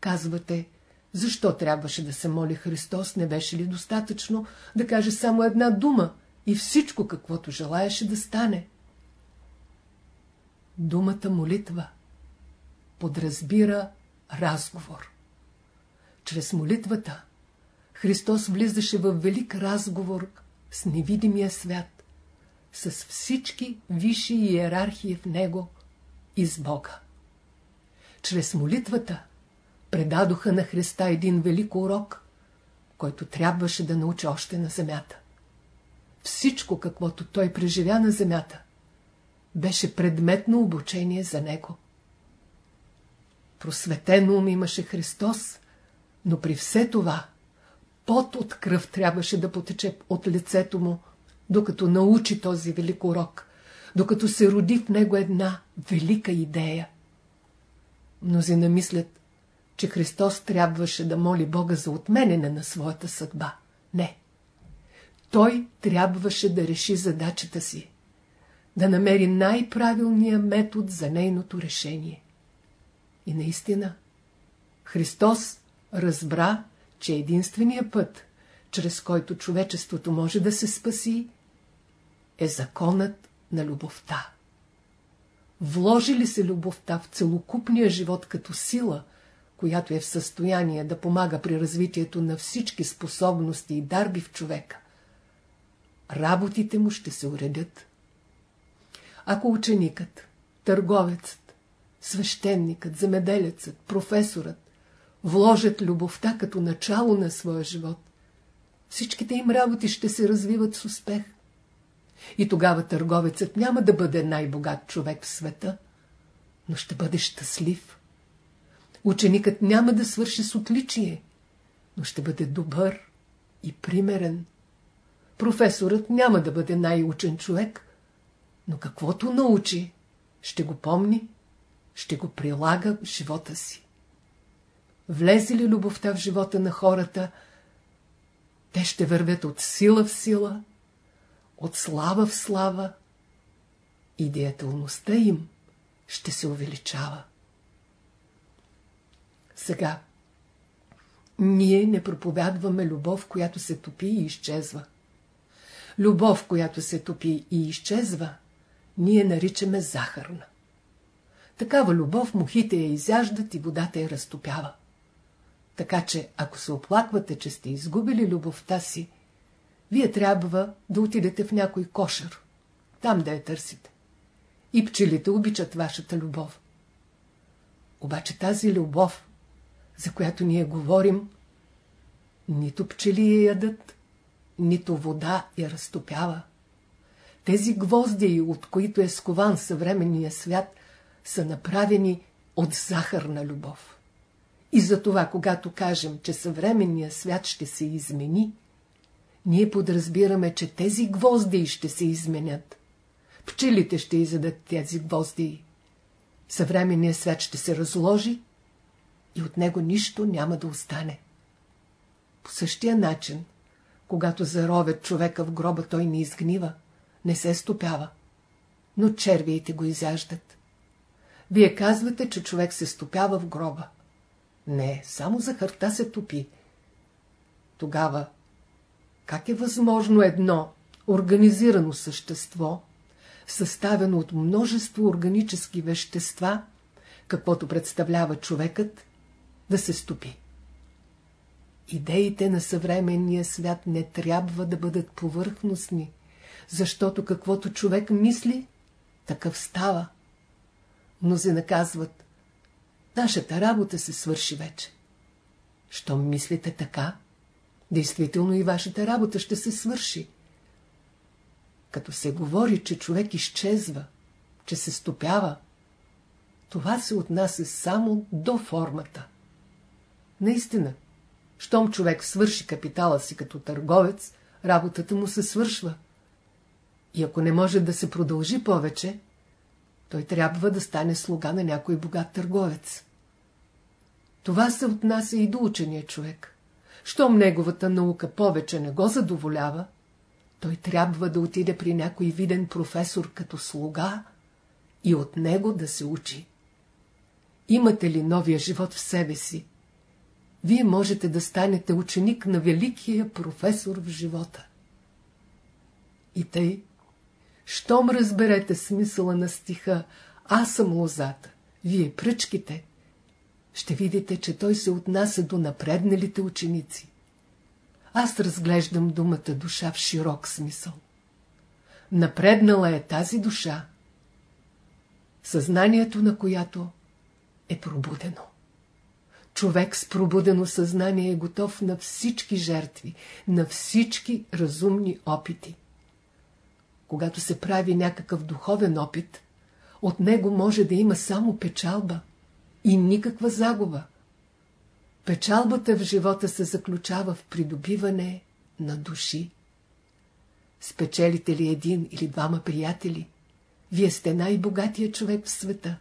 Казвате, защо трябваше да се моли Христос? Не беше ли достатъчно да каже само една дума и всичко, каквото желаеше да стане? Думата молитва подразбира разговор. Чрез молитвата Христос влизаше в велик разговор с невидимия свят, с всички висши иерархии в него и с Бога. Чрез молитвата предадоха на Христа един велик урок, който трябваше да научи още на земята. Всичко, каквото той преживя на земята, беше предметно обучение за него. Просветено ум имаше Христос, но при все това пот от кръв трябваше да потече от лицето му, докато научи този велик урок, докато се роди в него една велика идея. Мнозина мислят, че Христос трябваше да моли Бога за отменене на своята съдба. Не. Той трябваше да реши задачата си, да намери най-правилния метод за нейното решение. И наистина, Христос разбра, че единствения път, чрез който човечеството може да се спаси, е законът на любовта. Вложи ли се любовта в целокупния живот като сила, която е в състояние да помага при развитието на всички способности и дарби в човека, работите му ще се уредят. Ако ученикът, търговецът, свещеникът, земеделецът, професорът вложат любовта като начало на своя живот, всичките им работи ще се развиват с успех. И тогава търговецът няма да бъде най-богат човек в света, но ще бъде щастлив. Ученикът няма да свърши с отличие, но ще бъде добър и примерен. Професорът няма да бъде най-учен човек, но каквото научи, ще го помни, ще го прилага в живота си. Влезе ли любовта в живота на хората, те ще вървят от сила в сила, от слава в слава и деятелността им ще се увеличава. Сега, ние не проповядваме любов, която се топи и изчезва. Любов, която се топи и изчезва, ние наричаме захарна. Такава любов мухите я изяждат и водата я разтопява. Така че, ако се оплаквате, че сте изгубили любовта си, вие трябва да отидете в някой кошер, там да я търсите. И пчелите обичат вашата любов. Обаче тази любов, за която ние говорим, нито пчели я ядат, нито вода я разтопява. Тези гвозди, от които е скован съвременния свят, са направени от захарна любов. И затова, когато кажем, че съвременния свят ще се измени, ние подразбираме, че тези гвозди ще се изменят. Пчелите ще изядат тези гвозди. Съвременният свят ще се разложи и от него нищо няма да остане. По същия начин, когато заровят човека в гроба, той не изгнива, не се стопява, но червиите го изяждат. Вие казвате, че човек се стопява в гроба. Не, само захарта се топи. Тогава, как е възможно едно организирано същество, съставено от множество органически вещества, каквото представлява човекът, да се стопи? Идеите на съвременния свят не трябва да бъдат повърхностни, защото каквото човек мисли, такъв става. Мнози наказват, Нашата работа се свърши вече. Щом мислите така, действително и вашата работа ще се свърши. Като се говори, че човек изчезва, че се стопява, това се отнася само до формата. Наистина, щом човек свърши капитала си като търговец, работата му се свършва. И ако не може да се продължи повече, той трябва да стане слуга на някой богат търговец. Това се отнася и до учения човек. Щом неговата наука повече не го задоволява, той трябва да отиде при някой виден професор като слуга и от него да се учи. Имате ли новия живот в себе си? Вие можете да станете ученик на великия професор в живота. И тъй, щом разберете смисъла на стиха «Аз съм лозата, вие пръчките», ще видите, че той се отнася до напредналите ученици. Аз разглеждам думата душа в широк смисъл. Напреднала е тази душа, съзнанието на която е пробудено. Човек с пробудено съзнание е готов на всички жертви, на всички разумни опити. Когато се прави някакъв духовен опит, от него може да има само печалба и никаква загуба. Печалбата в живота се заключава в придобиване на души. Спечелите ли един или двама приятели, вие сте най-богатия човек в света.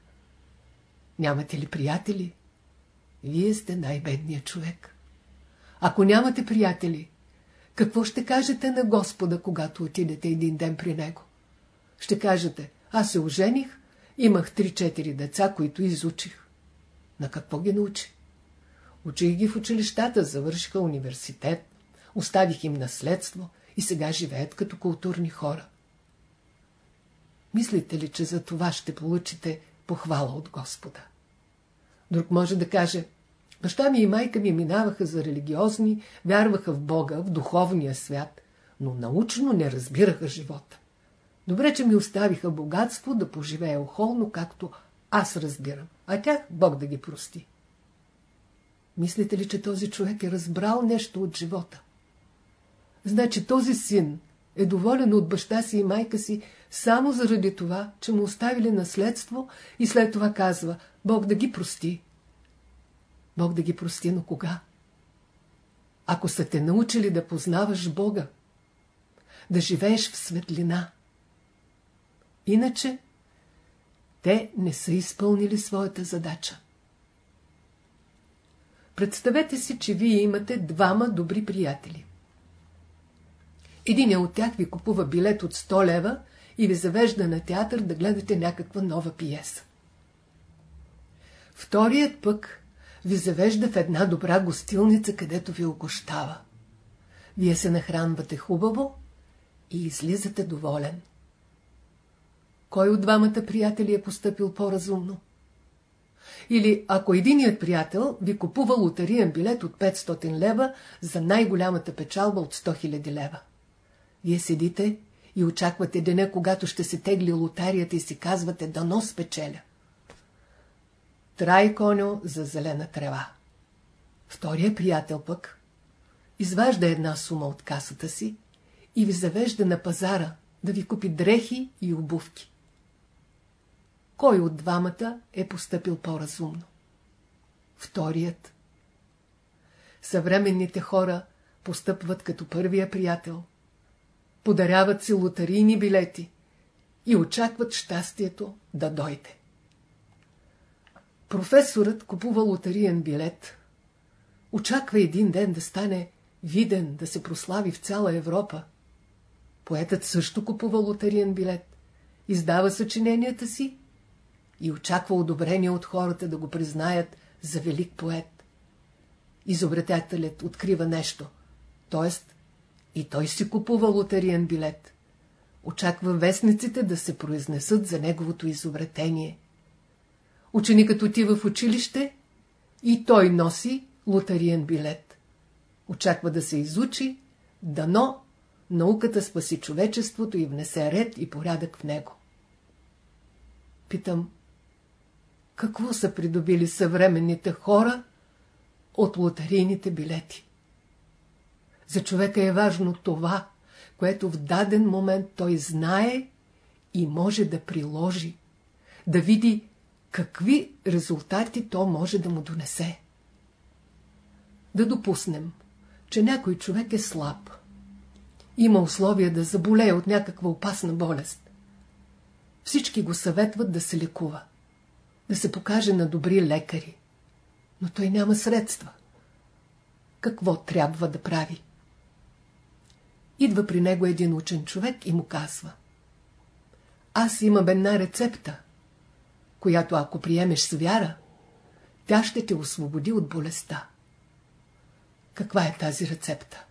Нямате ли приятели? Вие сте най-бедният човек. Ако нямате приятели, какво ще кажете на Господа, когато отидете един ден при Него? Ще кажете, аз се ожених, имах 3-4 деца, които изучих. На какво ги научи? Учих ги в училищата, завършиха университет, оставих им наследство и сега живеят като културни хора. Мислите ли, че за това ще получите похвала от Господа? Друг може да каже, баща ми и майка ми минаваха за религиозни, вярваха в Бога, в духовния свят, но научно не разбираха живота. Добре, че ми оставиха богатство да поживея охолно, както аз разбирам, а тях Бог да ги прости. Мислите ли, че този човек е разбрал нещо от живота? Значи този син е доволен от баща си и майка си само заради това, че му оставили наследство и след това казва Бог да ги прости. Бог да ги прости, но кога? Ако са те научили да познаваш Бога, да живееш в светлина. Иначе те не са изпълнили своята задача. Представете си, че вие имате двама добри приятели. Един от тях ви купува билет от 100 лева и ви завежда на театър да гледате някаква нова пиеса. Вторият пък ви завежда в една добра гостилница, където ви огощава. Вие се нахранвате хубаво и излизате доволен. Кой от двамата приятели е поступил по-разумно? Или ако единият приятел ви купува лотариен билет от 500 лева за най-голямата печалба от 100 000 лева. Вие седите и очаквате деня, когато ще се тегли лотарията и си казвате дано спечеля. Трай коню за зелена трева. Втория приятел пък изважда една сума от касата си и ви завежда на пазара да ви купи дрехи и обувки. Кой от двамата е поступил по-разумно? Вторият. Съвременните хора постъпват като първия приятел. Подаряват си лотарийни билети и очакват щастието да дойде. Професорът купува лотариен билет. Очаква един ден да стане виден, да се прослави в цяла Европа. Поетът също купува лотариен билет. Издава съчиненията си и очаква одобрение от хората да го признаят за велик поет. Изобретателят открива нещо, т.е. и той си купува лотариен билет. Очаква вестниците да се произнесат за неговото изобретение. Ученикът отива в училище и той носи лотариен билет. Очаква да се изучи, дано науката спаси човечеството и внесе ред и порядък в него. Питам, какво са придобили съвременните хора от лотарийните билети. За човека е важно това, което в даден момент той знае и може да приложи, да види какви резултати то може да му донесе. Да допуснем, че някой човек е слаб. Има условия да заболее от някаква опасна болест. Всички го съветват да се лекува, да се покаже на добри лекари. Но той няма средства. Какво трябва да прави? Идва при него един учен човек и му казва Аз имам една рецепта, която ако приемеш с вяра, тя ще те освободи от болестта. Каква е тази рецепта?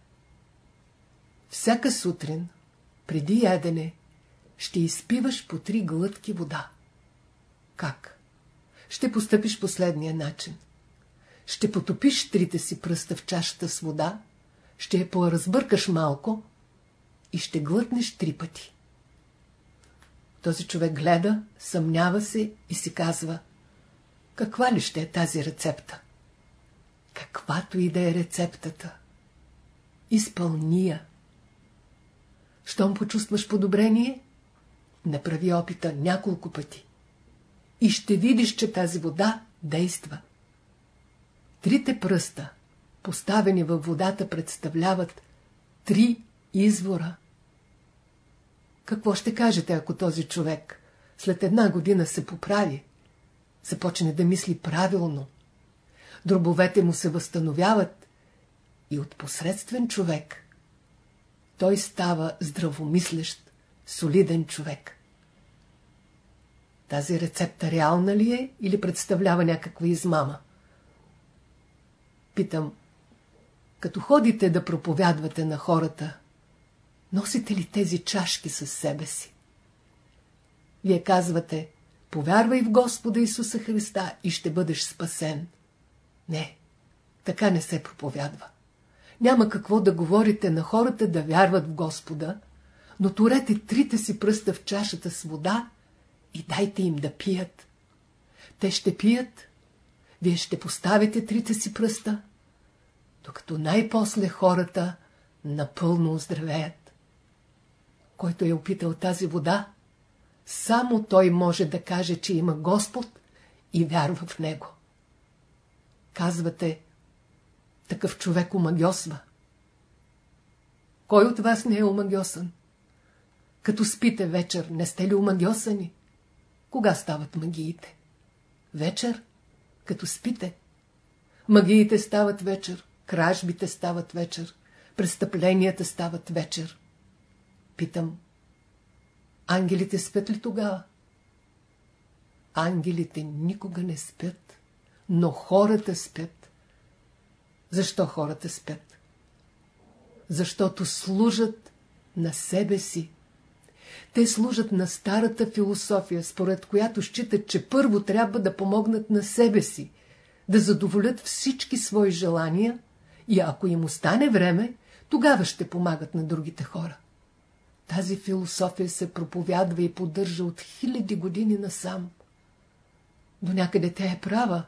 Всяка сутрин, преди ядене, ще изпиваш по три глътки вода. Как? Ще постъпиш последния начин. Ще потопиш трите си пръста в чашата с вода, ще я поразбъркаш малко и ще глътнеш три пъти. Този човек гледа, съмнява се и си казва Каква ли ще е тази рецепта? Каквато и да е рецептата. Изпълния. Щом почувстваш подобрение, направи опита няколко пъти. И ще видиш, че тази вода действа. Трите пръста, поставени във водата, представляват три извора. Какво ще кажете, ако този човек след една година се поправи, започне да мисли правилно, дробовете му се възстановяват и от посредствен човек той става здравомислещ, солиден човек. Тази рецепта реална ли е или представлява някаква измама? Питам, като ходите да проповядвате на хората, носите ли тези чашки със себе си? Вие казвате, повярвай в Господа Исуса Христа и ще бъдеш спасен. Не, така не се проповядва. Няма какво да говорите на хората да вярват в Господа, но турете трите си пръста в чашата с вода и дайте им да пият. Те ще пият, вие ще поставите трите си пръста, докато най-после хората напълно оздравеят. Който е опитал тази вода, само той може да каже, че има Господ и вярва в Него. Казвате, такъв човек омагьосва. Кой от вас не е омагьосан? Като спите вечер, не сте ли омагьосани? Кога стават магиите? Вечер, като спите. Магиите стават вечер, кражбите стават вечер, престъпленията стават вечер. Питам, ангелите спят ли тогава? Ангелите никога не спят, но хората спят. Защо хората спят? Защото служат на себе си. Те служат на старата философия, според която считат, че първо трябва да помогнат на себе си, да задоволят всички свои желания и ако им остане време, тогава ще помагат на другите хора. Тази философия се проповядва и поддържа от хиляди години насам. До някъде тя е права,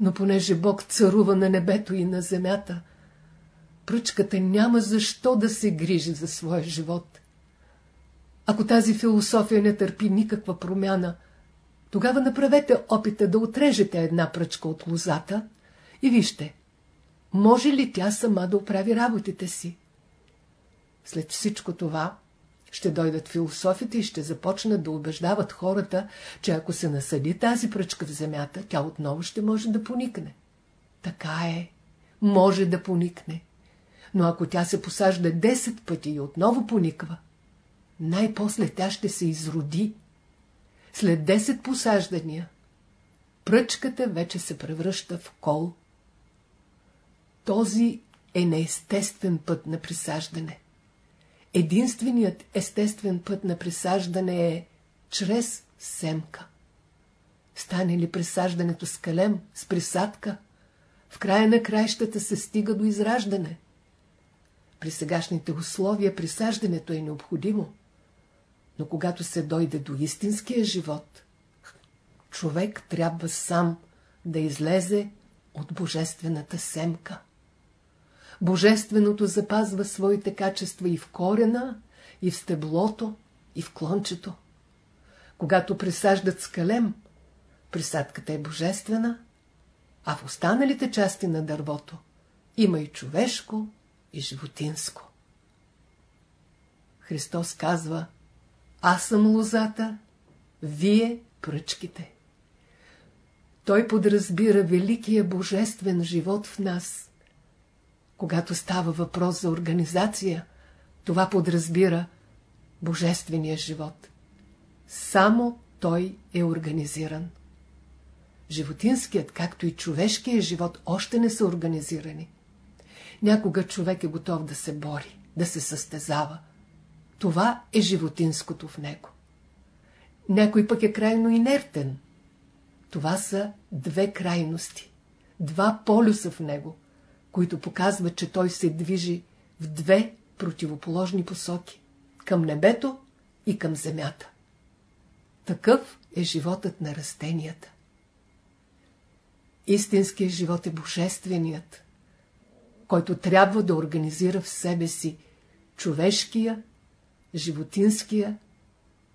но понеже Бог царува на небето и на земята, пръчката няма защо да се грижи за своя живот. Ако тази философия не търпи никаква промяна, тогава направете опита да отрежете една пръчка от лозата и вижте, може ли тя сама да оправи работите си. След всичко това, ще дойдат философите и ще започнат да убеждават хората, че ако се насъди тази пръчка в земята, тя отново ще може да поникне. Така е. Може да поникне. Но ако тя се посажда 10 пъти и отново пониква, най-после тя ще се изроди. След 10 посаждания, пръчката вече се превръща в кол. Този е неестествен път на присаждане. Единственият естествен път на присаждане е чрез семка. Стане ли присаждането с калем, с присадка, в края на краищата се стига до израждане. При сегашните условия присаждането е необходимо, но когато се дойде до истинския живот, човек трябва сам да излезе от божествената семка. Божественото запазва своите качества и в корена, и в стеблото, и в клончето. Когато присаждат скалем, присадката е божествена, а в останалите части на дървото има и човешко, и животинско. Христос казва, аз съм лозата, вие пръчките. Той подразбира великия божествен живот в нас. Когато става въпрос за организация, това подразбира божествения живот. Само той е организиран. Животинският, както и човешкият живот, още не са организирани. Някога човек е готов да се бори, да се състезава. Това е животинското в него. Някой пък е крайно инертен. Това са две крайности, два полюса в него, които показват, че той се движи в две противоположни посоки – към небето и към земята. Такъв е животът на растенията. Истинският живот е божественият, който трябва да организира в себе си човешкия, животинския,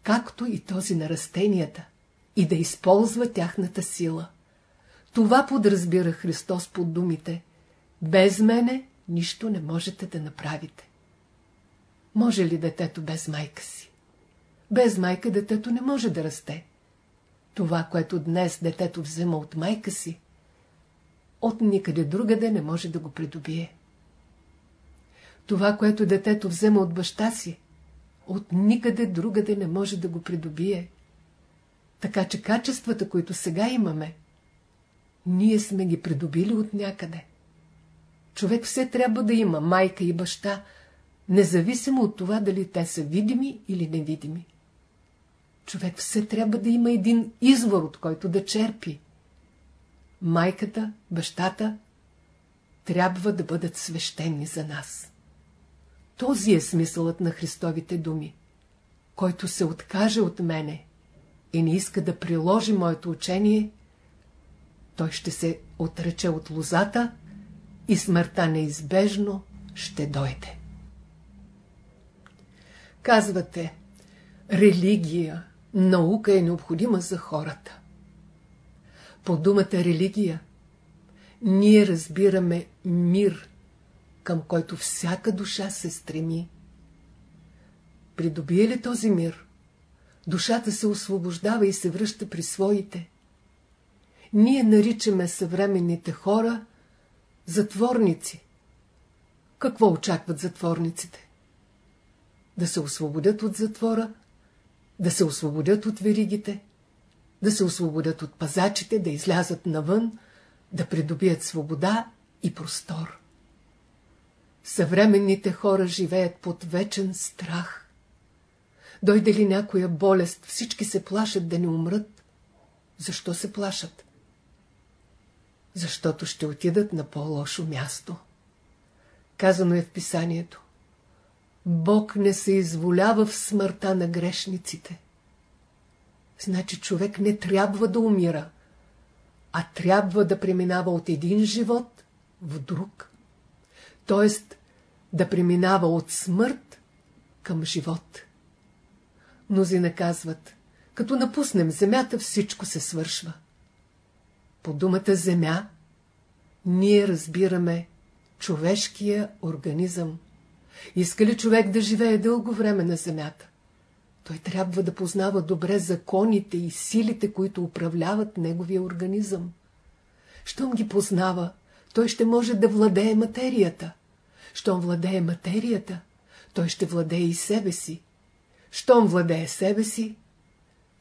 както и този на растенията, и да използва тяхната сила. Това подразбира Христос под думите «Без мене нищо не можете да направите». Може ли детето без майка си? Без майка детето не може да расте. Това, което днес детето взема от майка си, от никъде другаде не може да го придобие. Това, което детето взема от баща си, от никъде другаде не може да го придобие. Така че качествата, които сега имаме, ние сме ги придобили от някъде. Човек все трябва да има майка и баща, независимо от това дали те са видими или невидими. Човек все трябва да има един извор, от който да черпи. Майката, бащата трябва да бъдат свещени за нас. Този е смисълът на Христовите думи. Който се откаже от мене и не иска да приложи моето учение, той ще се отрече от лозата и смъртта неизбежно ще дойде. Казвате, религия, наука е необходима за хората. По думата религия ние разбираме мир, към който всяка душа се стреми. Придобие ли този мир, душата се освобождава и се връща при своите. Ние наричаме съвременните хора затворници. Какво очакват затворниците? Да се освободят от затвора, да се освободят от веригите, да се освободят от пазачите, да излязат навън, да придобият свобода и простор. Съвременните хора живеят под вечен страх. Дойде ли някоя болест, всички се плашат да не умрат. Защо се плашат? Защото ще отидат на по-лошо място. Казано е в писанието. Бог не се изволява в смъртта на грешниците. Значи човек не трябва да умира, а трябва да преминава от един живот в друг т.е. да преминава от смърт към живот. Мнози казват, като напуснем земята, всичко се свършва. По думата земя ние разбираме човешкия организъм. Иска ли човек да живее дълго време на земята? Той трябва да познава добре законите и силите, които управляват неговия организъм. Щом ги познава, той ще може да владее материята. Щом владее материята, той ще владее и себе си. Щом владее себе си,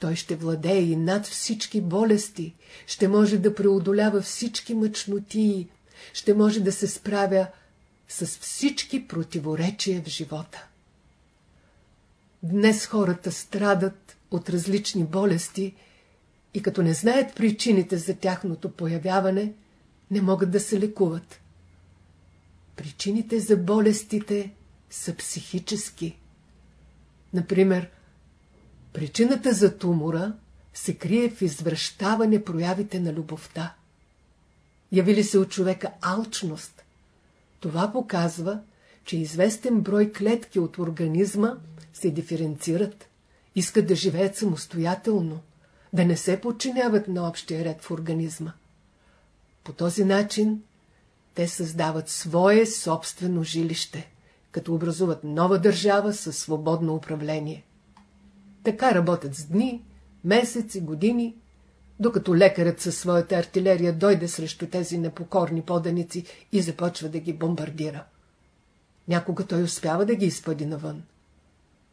той ще владее и над всички болести, ще може да преодолява всички мъчнотии, ще може да се справя с всички противоречия в живота. Днес хората страдат от различни болести и като не знаят причините за тяхното появяване, не могат да се лекуват. Причините за болестите са психически. Например, причината за тумора се крие в извръщаване проявите на любовта. Яви се от човека алчност. Това показва, че известен брой клетки от организма се диференцират, искат да живеят самостоятелно, да не се подчиняват на общия ред в организма. По този начин те създават свое собствено жилище, като образуват нова държава със свободно управление. Така работят с дни, месеци, години, докато лекарът със своята артилерия дойде срещу тези непокорни поданици и започва да ги бомбардира. Някога той успява да ги изпъди навън,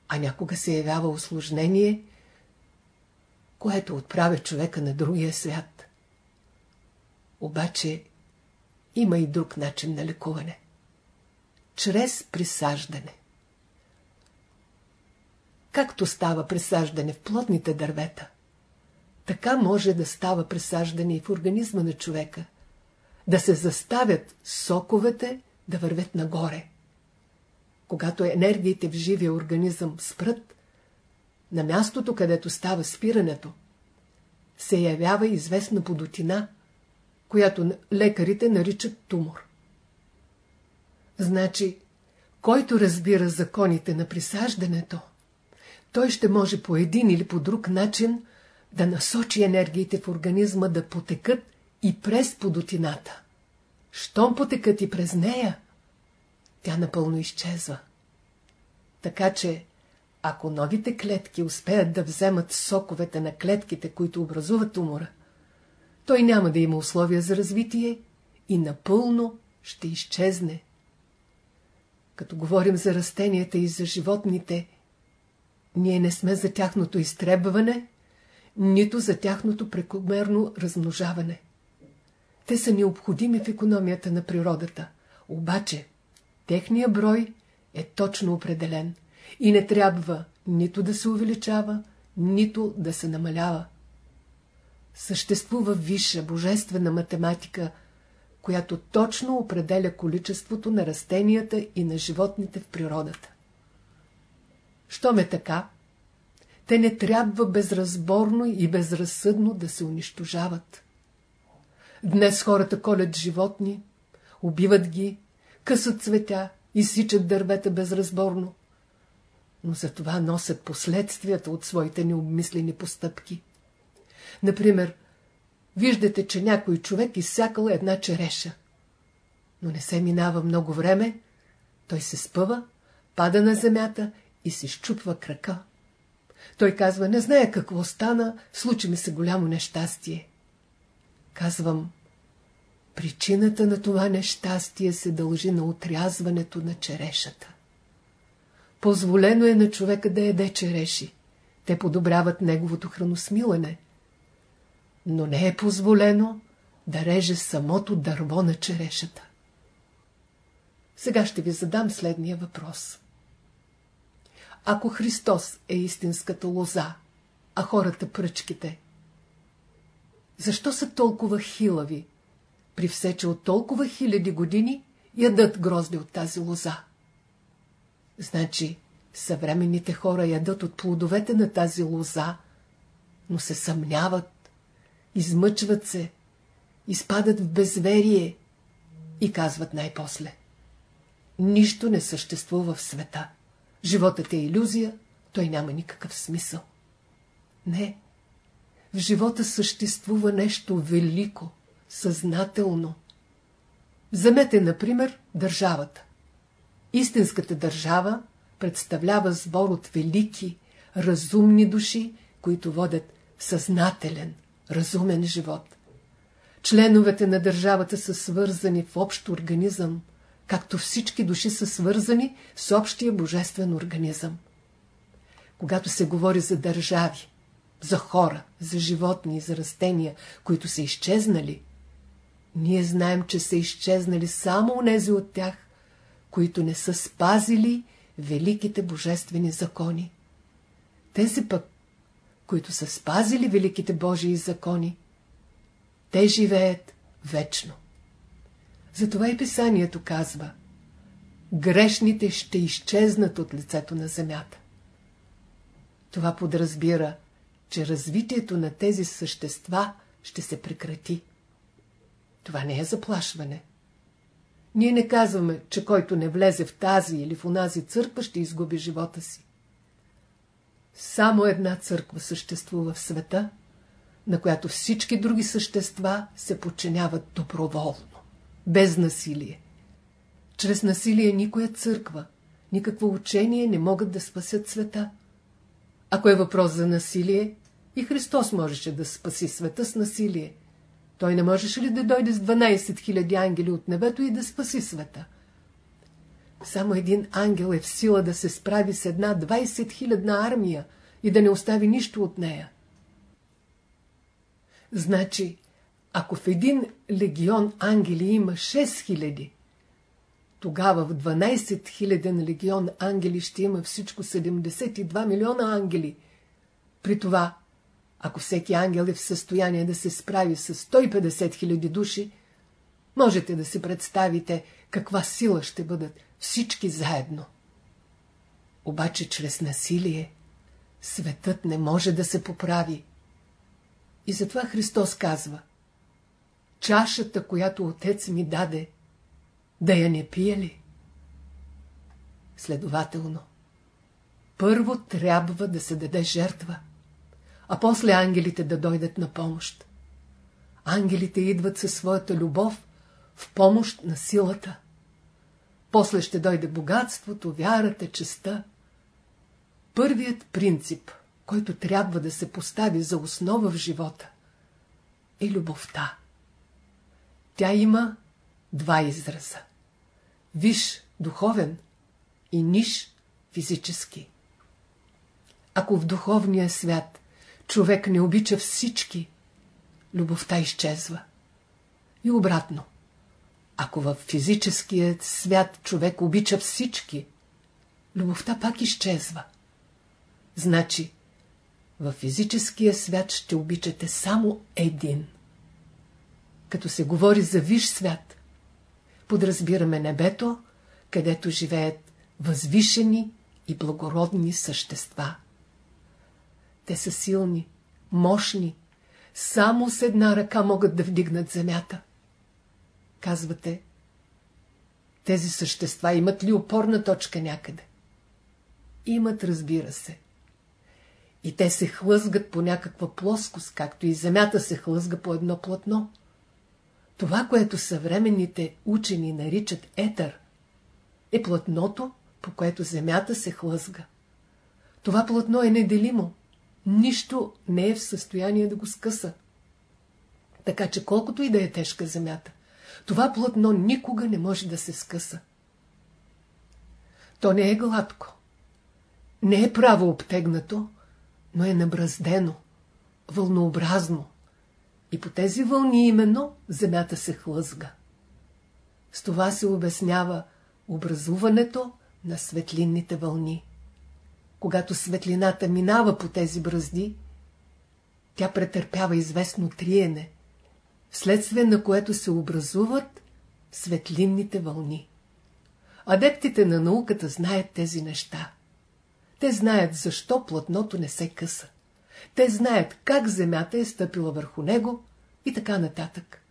а някога се явява осложнение, което отправя човека на другия свят. Обаче има и друг начин на лекуване. Чрез присаждане. Както става присаждане в плотните дървета, така може да става присаждане и в организма на човека. Да се заставят соковете да вървят нагоре. Когато енергиите в живия организъм спрат, на мястото, където става спирането, се явява известна подотина, която лекарите наричат тумор. Значи, който разбира законите на присаждането, той ще може по един или по друг начин да насочи енергиите в организма да потекат и през подотината. Щом потекат и през нея, тя напълно изчезва. Така че, ако новите клетки успеят да вземат соковете на клетките, които образуват умора, той няма да има условия за развитие и напълно ще изчезне. Като говорим за растенията и за животните, ние не сме за тяхното изтребване, нито за тяхното прекомерно размножаване. Те са необходими в економията на природата, обаче техния брой е точно определен и не трябва нито да се увеличава, нито да се намалява. Съществува висша божествена математика, която точно определя количеството на растенията и на животните в природата. Щом е така, те не трябва безразборно и безразсъдно да се унищожават. Днес хората колят животни, убиват ги, късат цветя, изсичат дървета безразборно. Но за това носят последствията от своите необмислени постъпки. Например, виждате, че някой човек изсякал една череша. Но не се минава много време, той се спъва, пада на земята и се щупва крака. Той казва, не знае какво стана, случи ми се голямо нещастие. Казвам, причината на това нещастие се дължи на отрязването на черешата. Позволено е на човека да яде череши. Те подобряват неговото храносмилане. Но не е позволено да реже самото дърво на черешата. Сега ще ви задам следния въпрос. Ако Христос е истинската лоза, а хората пръчките, защо са толкова хилави, при все, че от толкова хиляди години ядат грозди от тази лоза? Значи, съвременните хора ядат от плодовете на тази лоза, но се съмняват, измъчват се, изпадат в безверие и казват най-после. Нищо не съществува в света. Животът е иллюзия, той няма никакъв смисъл. Не. В живота съществува нещо велико, съзнателно. Вземете, например, държавата. Истинската държава представлява сбор от велики, разумни души, които водят съзнателен, разумен живот. Членовете на държавата са свързани в общ организъм, както всички души са свързани с общия божествен организъм. Когато се говори за държави, за хора, за животни, за растения, които са изчезнали, ние знаем, че са изчезнали само онези от тях, които не са спазили великите божествени закони. Тези пък, които са спазили великите Божии закони, те живеят вечно. Затова и писанието казва Грешните ще изчезнат от лицето на земята. Това подразбира, че развитието на тези същества ще се прекрати. Това не е заплашване. Ние не казваме, че който не влезе в тази или в онази църква, ще изгуби живота си. Само една църква съществува в света, на която всички други същества се подчиняват доброволно. Без насилие. Чрез насилие никоя църква, никакво учение не могат да спасят света. Ако е въпрос за насилие, и Христос можеше да спаси света с насилие. Той не можеше ли да дойде с 12 000 ангели от небето и да спаси света? Само един ангел е в сила да се справи с една 20 000 армия и да не остави нищо от нея. Значи, ако в един легион ангели има 6000, тогава в 12 000 легион ангели ще има всичко 72 милиона ангели. При това, ако всеки ангел е в състояние да се справи с 150 000 души, можете да си представите каква сила ще бъдат всички заедно. Обаче чрез насилие светът не може да се поправи. И затова Христос казва Чашата, която Отец ми даде, да я не пие ли? Следователно, първо трябва да се даде жертва, а после ангелите да дойдат на помощ. Ангелите идват със своята любов в помощ на силата. После ще дойде богатството, вярата, честа. Първият принцип, който трябва да се постави за основа в живота, е любовта. Тя има два израза. Виж духовен и ниш физически. Ако в духовния свят човек не обича всички, любовта изчезва. И обратно. Ако в физическия свят човек обича всички, любовта пак изчезва. Значи, в физическия свят ще обичате само един. Като се говори за виш свят, подразбираме небето, където живеят възвишени и благородни същества. Те са силни, мощни, само с една ръка могат да вдигнат земята. Казвате, тези същества имат ли опорна точка някъде? Имат, разбира се. И те се хлъзгат по някаква плоскост, както и земята се хлъзга по едно платно. Това, което съвременните учени наричат етър, е платното, по което земята се хлъзга. Това платно е неделимо. Нищо не е в състояние да го скъса. Така че колкото и да е тежка земята, това платно никога не може да се скъса. То не е гладко. Не е право обтегнато, но е набраздено, вълнообразно. И по тези вълни именно земята се хлъзга. С това се обяснява образуването на светлинните вълни. Когато светлината минава по тези бръзди, тя претърпява известно триене, вследствие на което се образуват светлинните вълни. Адептите на науката знаят тези неща. Те знаят защо платното не се къса. Те знаят как земята е стъпила върху него и така нататък.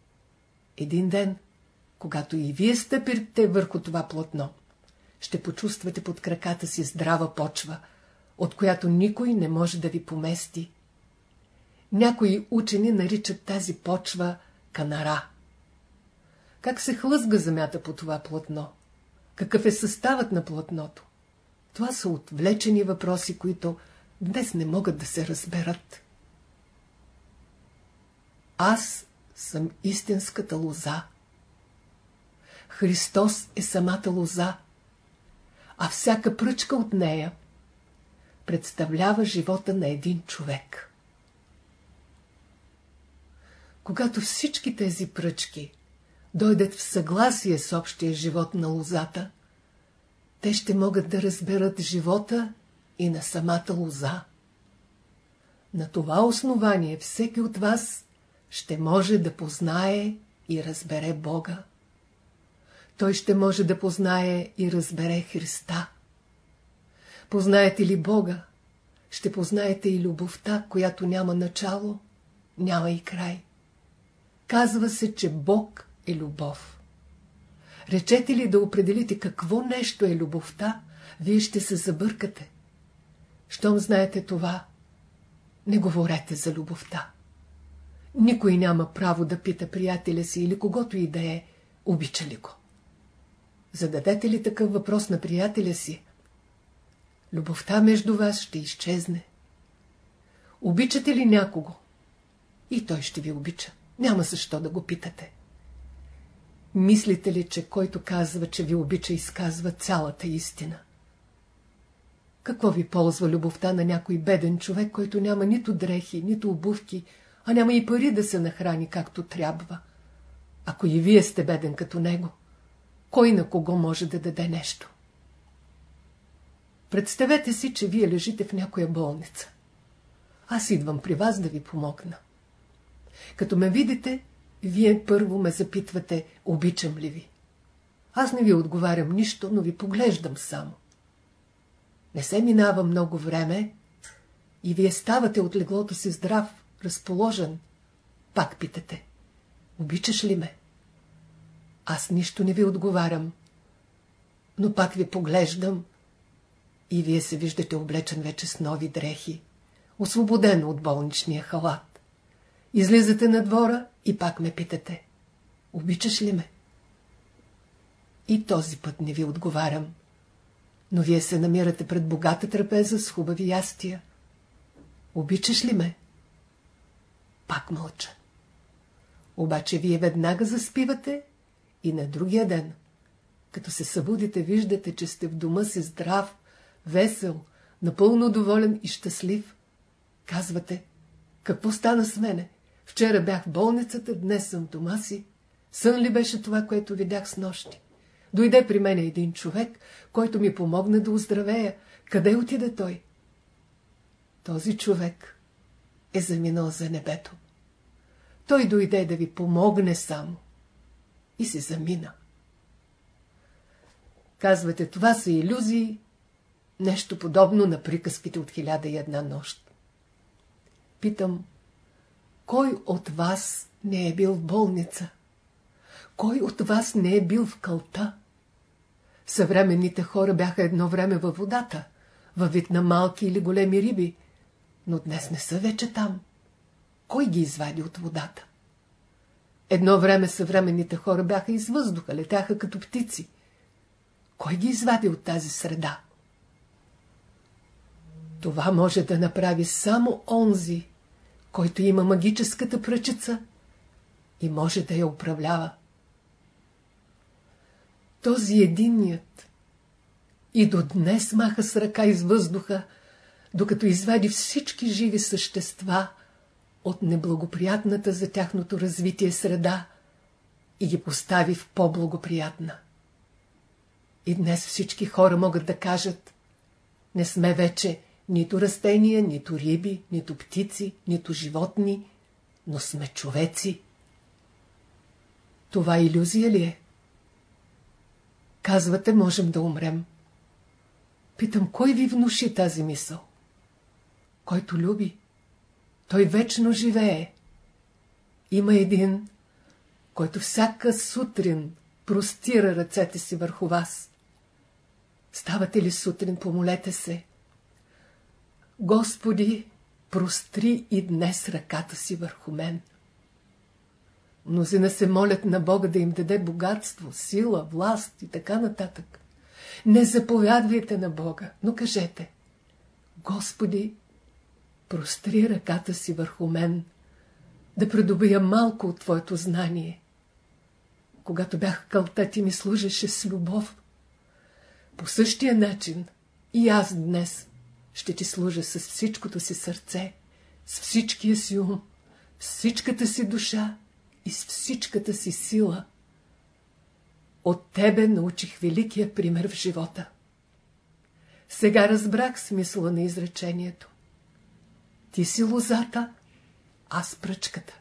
Един ден, когато и вие стъпите върху това платно, ще почувствате под краката си здрава почва, от която никой не може да ви помести. Някои учени наричат тази почва канара. Как се хлъзга земята по това платно? Какъв е съставът на платното? Това са отвлечени въпроси, които днес не могат да се разберат. Аз съм истинската лоза. Христос е самата лоза, а всяка пръчка от нея представлява живота на един човек. Когато всички тези пръчки дойдат в съгласие с общия живот на лозата, те ще могат да разберат живота и на самата лоза. На това основание всеки от вас ще може да познае и разбере Бога. Той ще може да познае и разбере Христа. Познаете ли Бога, ще познаете и любовта, която няма начало, няма и край. Казва се, че Бог е любов. Речете ли да определите какво нещо е любовта, вие ще се забъркате. Щом знаете това, не говорете за любовта. Никой няма право да пита приятеля си или когото и да е, обича ли го? Зададете ли такъв въпрос на приятеля си? Любовта между вас ще изчезне. Обичате ли някого? И той ще ви обича. Няма защо да го питате. Мислите ли, че който казва, че ви обича, изказва цялата истина? Какво ви ползва любовта на някой беден човек, който няма нито дрехи, нито обувки, а няма и пари да се нахрани както трябва? Ако и вие сте беден като него, кой на кого може да даде нещо? Представете си, че вие лежите в някоя болница. Аз идвам при вас да ви помогна. Като ме видите, вие първо ме запитвате, обичам ли ви. Аз не ви отговарям нищо, но ви поглеждам само. Не се минава много време и вие ставате от леглото си здрав, разположен. Пак питате. Обичаш ли ме? Аз нищо не ви отговарям. Но пак ви поглеждам и вие се виждате облечен вече с нови дрехи, освободен от болничния халат. Излизате на двора и пак ме питате. Обичаш ли ме? И този път не ви отговарям. Но вие се намирате пред богата трапеза с хубави ястия. Обичаш ли ме? Пак мълча. Обаче вие веднага заспивате и на другия ден, като се събудите, виждате, че сте в дома си здрав, весел, напълно доволен и щастлив. Казвате, какво стана с мене? Вчера бях в болницата, днес съм дома си. Сън ли беше това, което видях с нощи? Дойде при мен един човек, който ми помогна да оздравея. Къде отиде той? Този човек е заминал за небето. Той дойде да ви помогне само. И се замина. Казвате, това са иллюзии, нещо подобно на приказките от хиляда и една нощ. Питам, кой от вас не е бил в болница? Кой от вас не е бил в кълта? Съвременните хора бяха едно време във водата, във вид на малки или големи риби, но днес не са вече там. Кой ги извади от водата? Едно време съвременните хора бяха из въздуха, летяха като птици. Кой ги извади от тази среда? Това може да направи само онзи, който има магическата пръчица и може да я управлява. Този единният и до днес маха с ръка из въздуха, докато извади всички живи същества от неблагоприятната за тяхното развитие среда и ги постави в по-благоприятна. И днес всички хора могат да кажат, не сме вече нито растения, нито риби, нито птици, нито животни, но сме човеци. Това иллюзия ли е? Казвате, можем да умрем. Питам, кой ви внуши тази мисъл? Който люби. Той вечно живее. Има един, който всяка сутрин простира ръцете си върху вас. Ставате ли сутрин, помолете се. Господи, простри и днес ръката си върху мен. Мнозина се молят на Бога да им даде богатство, сила, власт и така нататък. Не заповядвайте на Бога, но кажете Господи, простри ръката си върху мен, да придобия малко от Твоето знание. Когато бях кълта, ти ми служеше с любов. По същия начин и аз днес ще ти служа с всичкото си сърце, с всичкия си ум, с всичката си душа и с всичката си сила. От тебе научих великия пример в живота. Сега разбрах смисъла на изречението. Ти си лозата, аз пръчката.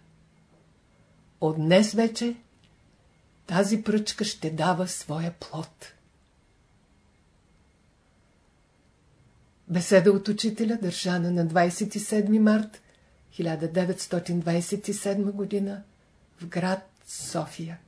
От днес вече тази пръчка ще дава своя плод. Беседа от учителя, държана на 27 март 1927 година в град София.